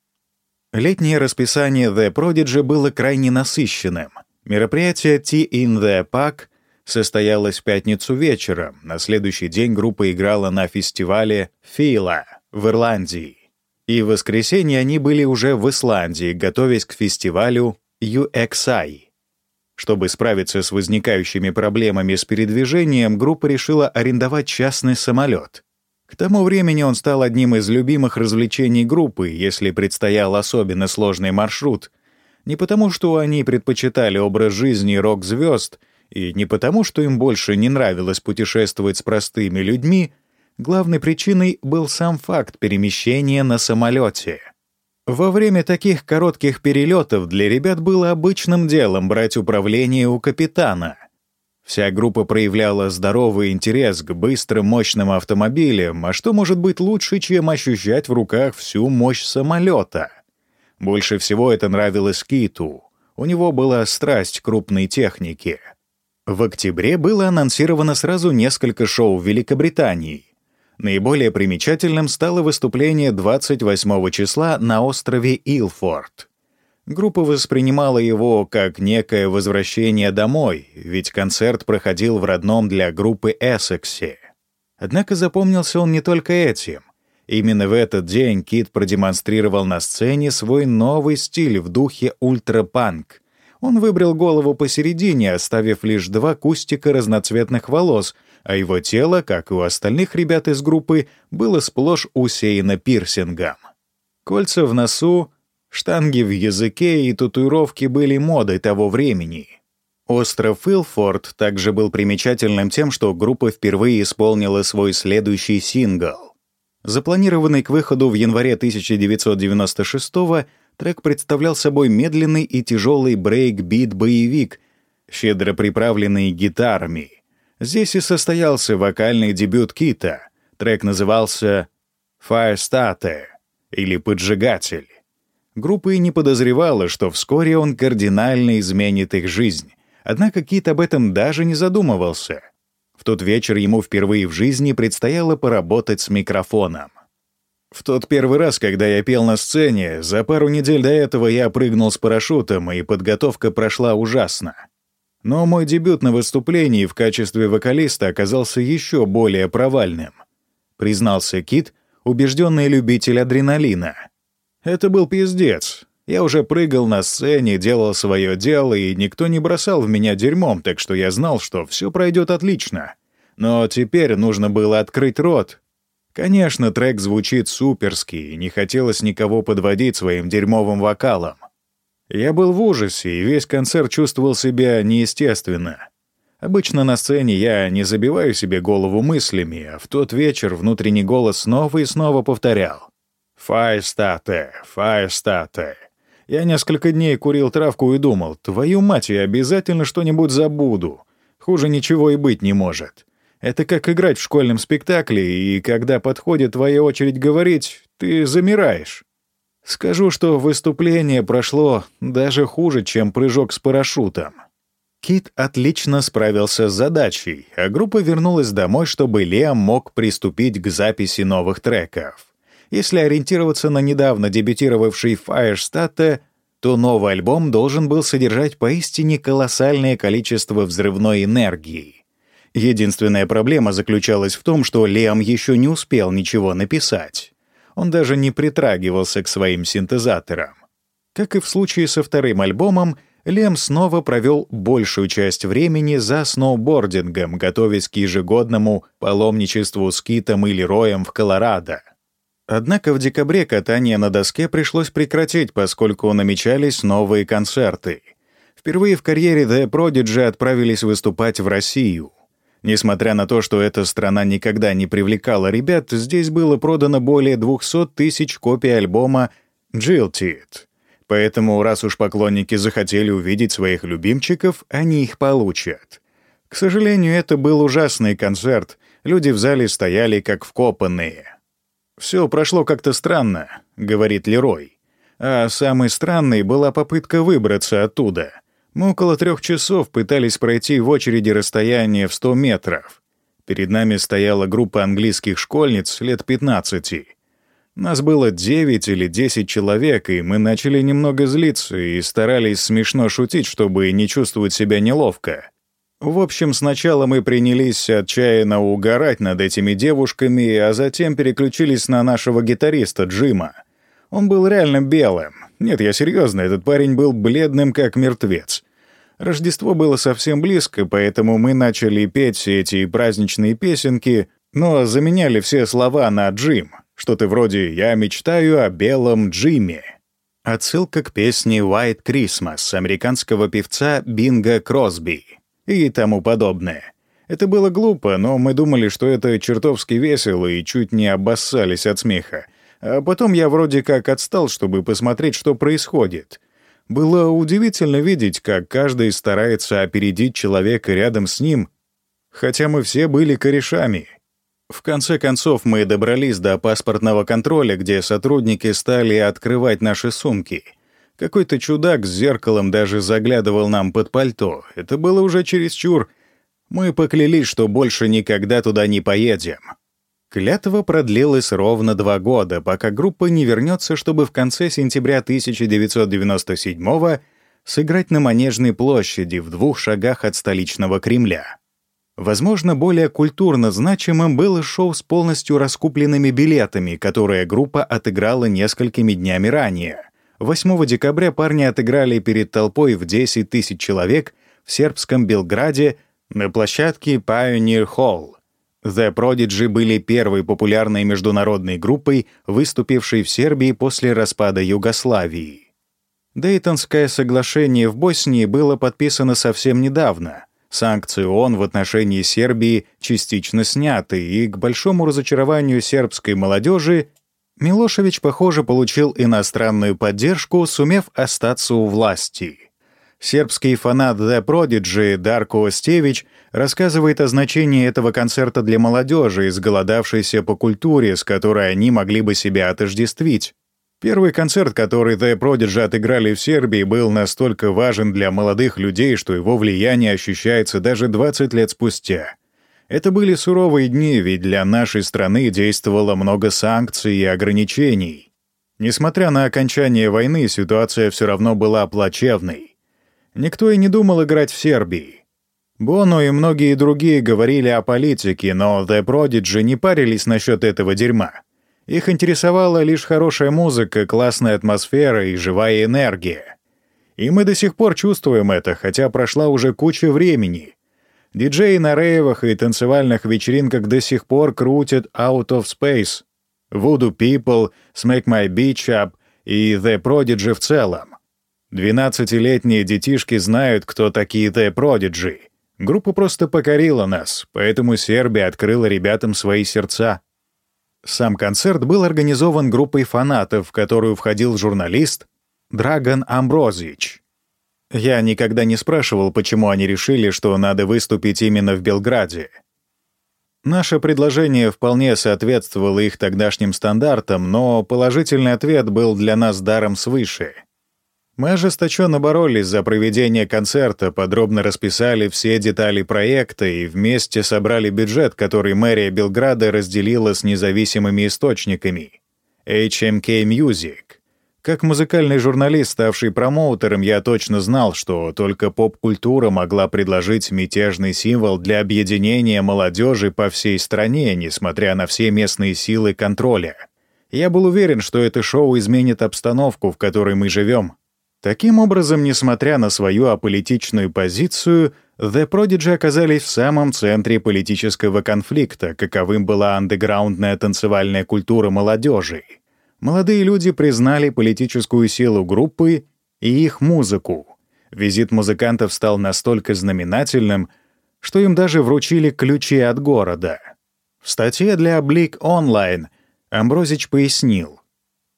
Летнее расписание The Prodigy было крайне насыщенным. Мероприятие Tea in the Park состоялось в пятницу вечером. На следующий день группа играла на фестивале «Фила» в Ирландии и в воскресенье они были уже в Исландии, готовясь к фестивалю UXI. Чтобы справиться с возникающими проблемами с передвижением, группа решила арендовать частный самолет. К тому времени он стал одним из любимых развлечений группы, если предстоял особенно сложный маршрут. Не потому, что они предпочитали образ жизни рок-звезд, и не потому, что им больше не нравилось путешествовать с простыми людьми — главной причиной был сам факт перемещения на самолете. Во время таких коротких перелетов для ребят было обычным делом брать управление у капитана. Вся группа проявляла здоровый интерес к быстрым мощным автомобилям, а что может быть лучше, чем ощущать в руках всю мощь самолета? Больше всего это нравилось Киту. У него была страсть крупной техники. В октябре было анонсировано сразу несколько шоу в Великобритании. Наиболее примечательным стало выступление 28 числа на острове Илфорд. Группа воспринимала его как некое возвращение домой, ведь концерт проходил в родном для группы Эссексе. Однако запомнился он не только этим. Именно в этот день Кит продемонстрировал на сцене свой новый стиль в духе ультрапанк. Он выбрал голову посередине, оставив лишь два кустика разноцветных волос, а его тело, как и у остальных ребят из группы, было сплошь усеяно пирсингом. Кольца в носу, штанги в языке и татуировки были модой того времени. Остров Илфорд также был примечательным тем, что группа впервые исполнила свой следующий сингл. Запланированный к выходу в январе 1996-го, трек представлял собой медленный и тяжелый брейк-бит-боевик, щедро приправленный гитарами. Здесь и состоялся вокальный дебют Кита. Трек назывался «Firestarter» или «Поджигатель». Группа и не подозревала, что вскоре он кардинально изменит их жизнь. Однако Кит об этом даже не задумывался. В тот вечер ему впервые в жизни предстояло поработать с микрофоном. В тот первый раз, когда я пел на сцене, за пару недель до этого я прыгнул с парашютом, и подготовка прошла ужасно. Но мой дебют на выступлении в качестве вокалиста оказался еще более провальным. Признался Кит, убежденный любитель адреналина. Это был пиздец. Я уже прыгал на сцене, делал свое дело, и никто не бросал в меня дерьмом, так что я знал, что все пройдет отлично. Но теперь нужно было открыть рот. Конечно, трек звучит суперски, и не хотелось никого подводить своим дерьмовым вокалом. Я был в ужасе, и весь концерт чувствовал себя неестественно. Обычно на сцене я не забиваю себе голову мыслями, а в тот вечер внутренний голос снова и снова повторял. «Файстате, файстате». Я несколько дней курил травку и думал, твою мать, я обязательно что-нибудь забуду. Хуже ничего и быть не может. Это как играть в школьном спектакле, и когда подходит твоя очередь говорить, ты замираешь. Скажу, что выступление прошло даже хуже, чем прыжок с парашютом. Кит отлично справился с задачей, а группа вернулась домой, чтобы Лиам мог приступить к записи новых треков. Если ориентироваться на недавно дебютировавший Firestarter, то новый альбом должен был содержать поистине колоссальное количество взрывной энергии. Единственная проблема заключалась в том, что Лиам еще не успел ничего написать. Он даже не притрагивался к своим синтезаторам. Как и в случае со вторым альбомом, Лем снова провел большую часть времени за сноубордингом, готовясь к ежегодному паломничеству с Китом или Роем в Колорадо. Однако в декабре катание на доске пришлось прекратить, поскольку намечались новые концерты. Впервые в карьере The Prodigy отправились выступать в Россию. Несмотря на то, что эта страна никогда не привлекала ребят, здесь было продано более 200 тысяч копий альбома «Jilted». Поэтому, раз уж поклонники захотели увидеть своих любимчиков, они их получат. К сожалению, это был ужасный концерт. Люди в зале стояли как вкопанные. «Все прошло как-то странно», — говорит Лерой. А самой странной была попытка выбраться оттуда. Мы около трех часов пытались пройти в очереди расстояние в 100 метров. Перед нами стояла группа английских школьниц лет 15. Нас было 9 или 10 человек, и мы начали немного злиться и старались смешно шутить, чтобы не чувствовать себя неловко. В общем, сначала мы принялись отчаянно угорать над этими девушками, а затем переключились на нашего гитариста Джима. Он был реально белым. Нет, я серьезно, этот парень был бледным, как мертвец. Рождество было совсем близко, поэтому мы начали петь эти праздничные песенки, но заменяли все слова на «Джим», что-то вроде «Я мечтаю о белом Джиме». Отсылка к песне «White Christmas» американского певца Бинга Кросби и тому подобное. Это было глупо, но мы думали, что это чертовски весело и чуть не обоссались от смеха. А потом я вроде как отстал, чтобы посмотреть, что происходит. Было удивительно видеть, как каждый старается опередить человека рядом с ним, хотя мы все были корешами. В конце концов мы добрались до паспортного контроля, где сотрудники стали открывать наши сумки — какой-то чудак с зеркалом даже заглядывал нам под пальто. Это было уже чересчур. Мы поклялись, что больше никогда туда не поедем. Клятва продлилась ровно два года, пока группа не вернется, чтобы в конце сентября 1997 сыграть на Манежной площади в двух шагах от столичного Кремля. Возможно, более культурно значимым было шоу с полностью раскупленными билетами, которое группа отыграла несколькими днями ранее — 8 декабря парни отыграли перед толпой в 10 тысяч человек в сербском Белграде на площадке Pioneer Hall. The Prodigy были первой популярной международной группой, выступившей в Сербии после распада Югославии. Дейтонское соглашение в Боснии было подписано совсем недавно. Санкции ООН в отношении Сербии частично сняты, и к большому разочарованию сербской молодежи Милошевич, похоже, получил иностранную поддержку, сумев остаться у власти. Сербский фанат The Prodigy Дарко Остевич рассказывает о значении этого концерта для молодежи, изголодавшейся по культуре, с которой они могли бы себя отождествить. Первый концерт, который The Prodigy отыграли в Сербии, был настолько важен для молодых людей, что его влияние ощущается даже 20 лет спустя. Это были суровые дни, ведь для нашей страны действовало много санкций и ограничений. Несмотря на окончание войны, ситуация все равно была плачевной. Никто и не думал играть в Сербии. Боно и многие другие говорили о политике, но The Prodigy не парились насчет этого дерьма. Их интересовала лишь хорошая музыка, классная атмосфера и живая энергия. И мы до сих пор чувствуем это, хотя прошла уже куча времени. Диджеи на рейвах и танцевальных вечеринках до сих пор крутят Out of Space, Voodoo People, Smack My Beach Up и The Prodigy в целом. 12-летние детишки знают, кто такие The Prodigy. Группа просто покорила нас, поэтому Сербия открыла ребятам свои сердца. Сам концерт был организован группой фанатов, в которую входил журналист Драгон Амброзич. Я никогда не спрашивал, почему они решили, что надо выступить именно в Белграде. Наше предложение вполне соответствовало их тогдашним стандартам, но положительный ответ был для нас даром свыше. Мы ожесточенно боролись за проведение концерта, подробно расписали все детали проекта и вместе собрали бюджет, который мэрия Белграда разделила с независимыми источниками — HMK Music. Как музыкальный журналист, ставший промоутером, я точно знал, что только поп-культура могла предложить мятежный символ для объединения молодежи по всей стране, несмотря на все местные силы контроля. Я был уверен, что это шоу изменит обстановку, в которой мы живем. Таким образом, несмотря на свою аполитичную позицию, The Prodigy оказались в самом центре политического конфликта, каковым была андеграундная танцевальная культура молодежи. Молодые люди признали политическую силу группы и их музыку. Визит музыкантов стал настолько знаменательным, что им даже вручили ключи от города. В статье для Блик Онлайн Амброзич пояснил,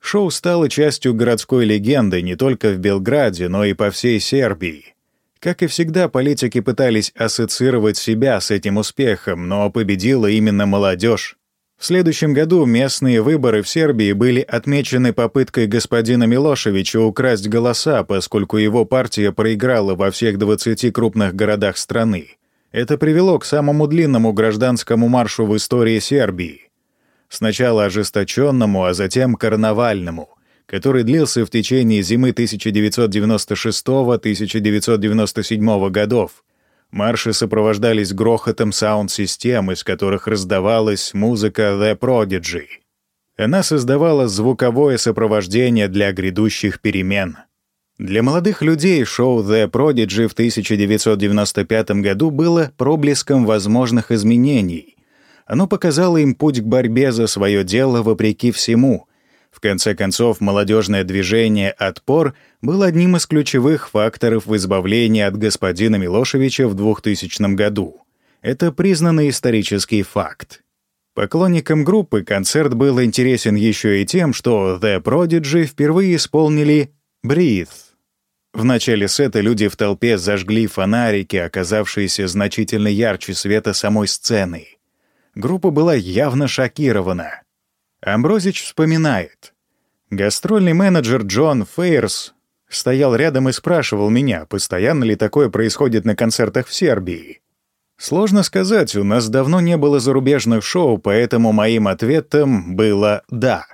шоу стало частью городской легенды не только в Белграде, но и по всей Сербии. Как и всегда, политики пытались ассоциировать себя с этим успехом, но победила именно молодежь. В следующем году местные выборы в Сербии были отмечены попыткой господина Милошевича украсть голоса, поскольку его партия проиграла во всех 20 крупных городах страны. Это привело к самому длинному гражданскому маршу в истории Сербии. Сначала ожесточенному, а затем карнавальному, который длился в течение зимы 1996-1997 годов, Марши сопровождались грохотом саунд-систем, из которых раздавалась музыка The Prodigy. Она создавала звуковое сопровождение для грядущих перемен. Для молодых людей шоу The Prodigy в 1995 году было проблеском возможных изменений. Оно показало им путь к борьбе за свое дело вопреки всему — в конце концов, молодежное движение «Отпор» было одним из ключевых факторов в избавлении от господина Милошевича в 2000 году. Это признанный исторический факт. Поклонникам группы концерт был интересен еще и тем, что The Prodigy впервые исполнили «Breathe». В начале сета люди в толпе зажгли фонарики, оказавшиеся значительно ярче света самой сцены. Группа была явно шокирована — Амброзич вспоминает. Гастрольный менеджер Джон Фейерс стоял рядом и спрашивал меня, постоянно ли такое происходит на концертах в Сербии. Сложно сказать, у нас давно не было зарубежных шоу, поэтому моим ответом было «да».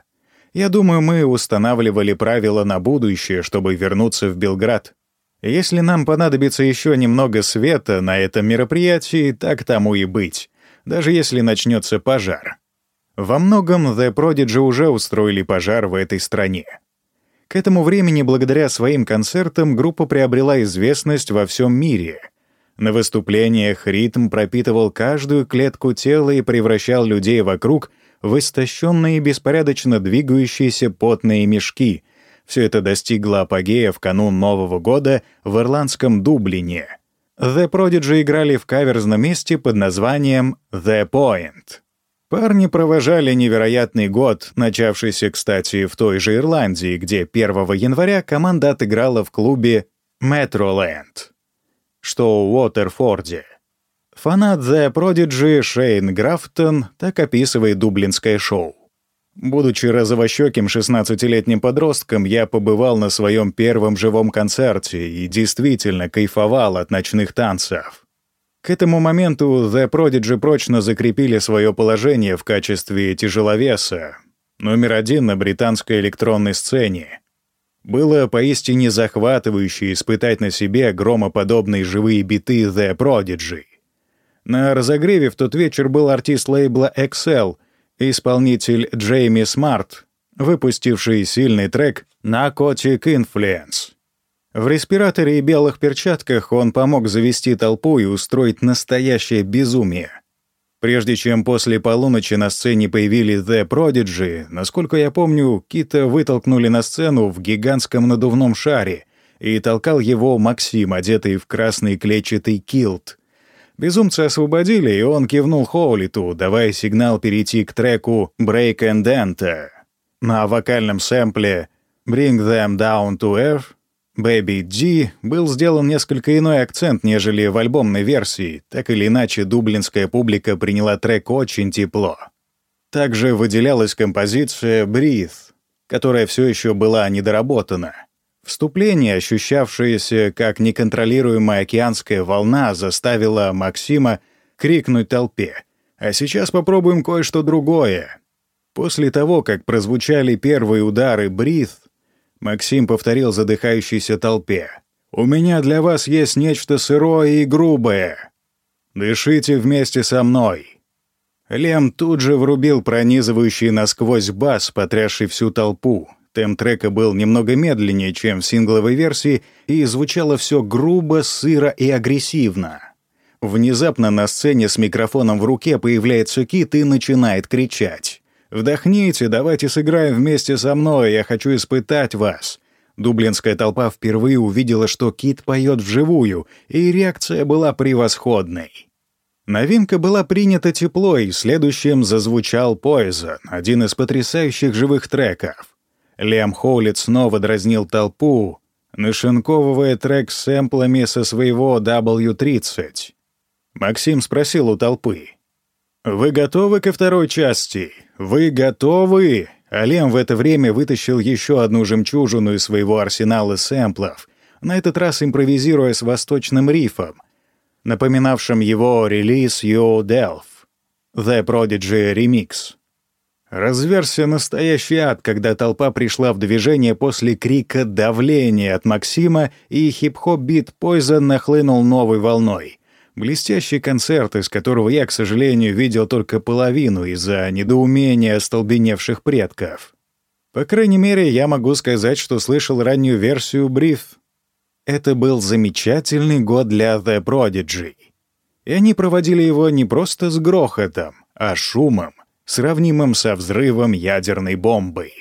Я думаю, мы устанавливали правила на будущее, чтобы вернуться в Белград. Если нам понадобится еще немного света на этом мероприятии, так тому и быть, даже если начнется пожар. Во многом The Prodigy уже устроили пожар в этой стране. К этому времени, благодаря своим концертам, группа приобрела известность во всем мире. На выступлениях ритм пропитывал каждую клетку тела и превращал людей вокруг в истощенные беспорядочно двигающиеся потные мешки, Все это достигло апогея в канун Нового года в ирландском Дублине. The Prodigy играли в каверзном месте под названием «The Point». Парни провожали невероятный год, начавшийся, кстати, в той же Ирландии, где 1 января команда отыграла в клубе «Метроленд», что в Уотерфорде. Фанат The Prodigy Шейн Графтон так описывает дублинское шоу. Будучи розовощеким 16-летним подростком, я побывал на своем первом живом концерте и действительно кайфовал от ночных танцев. К этому моменту The Prodigy прочно закрепили свое положение в качестве тяжеловеса, номер один на британской электронной сцене. Было поистине захватывающе испытать на себе громоподобные живые биты The Prodigy. На разогреве в тот вечер был артист лейбла Excel, исполнитель Джейми Смарт, выпустивший сильный трек «Narcotic Influence». В респираторе и белых перчатках он помог завести толпу и устроить настоящее безумие. Прежде чем после полуночи на сцене появились The Prodigy, насколько я помню, Кита вытолкнули на сцену в гигантском надувном шаре, и толкал его Максим, одетый в красный клетчатый килт — Безумца освободили, и он кивнул Хоулиту, давая сигнал перейти к треку «Break and Enter». На вокальном сэмпле «Bring Them Down to Earth» «Baby G» был сделан несколько иной акцент, нежели в альбомной версии. Так или иначе, дублинская публика приняла трек очень тепло. Также выделялась композиция «Breathe», которая все еще была недоработана. Вступление, ощущавшееся как неконтролируемая океанская волна, заставило Максима крикнуть толпе. «А сейчас попробуем кое-что другое». После того, как прозвучали первые удары брит, Максим повторил задыхающейся толпе. «У меня для вас есть нечто сырое и грубое. Дышите вместе со мной». Лем тут же врубил пронизывающий насквозь бас, потрясший всю толпу, Темп трека был немного медленнее, чем в сингловой версии, и звучало все грубо, сыро и агрессивно. Внезапно на сцене с микрофоном в руке появляется Кит и начинает кричать. «Вдохните, давайте сыграем вместе со мной, я хочу испытать вас». Дублинская толпа впервые увидела, что Кит поет вживую, и реакция была превосходной. Новинка была принята тепло, и следующим зазвучал Poison, один из потрясающих живых треков. Лем Хоулит снова дразнил толпу, нашинковывая трек с сэмплами со своего W30. Максим спросил у толпы. «Вы готовы ко второй части? Вы готовы?» А Лем в это время вытащил еще одну жемчужину из своего арсенала сэмплов, на этот раз импровизируя с восточным рифом, напоминавшим его релиз «Yo Delph» — «The Prodigy Remix». Разверся настоящий ад, когда толпа пришла в движение после крика давления от Максима, и хип-хоп-бит Poison нахлынул новой волной. Блестящий концерт, из которого я, к сожалению, видел только половину из-за недоумения остолбеневших предков. По крайней мере, я могу сказать, что слышал раннюю версию Бриф. Это был замечательный год для The Prodigy. И они проводили его не просто с грохотом, а шумом, сравнимым со взрывом ядерной бомбы.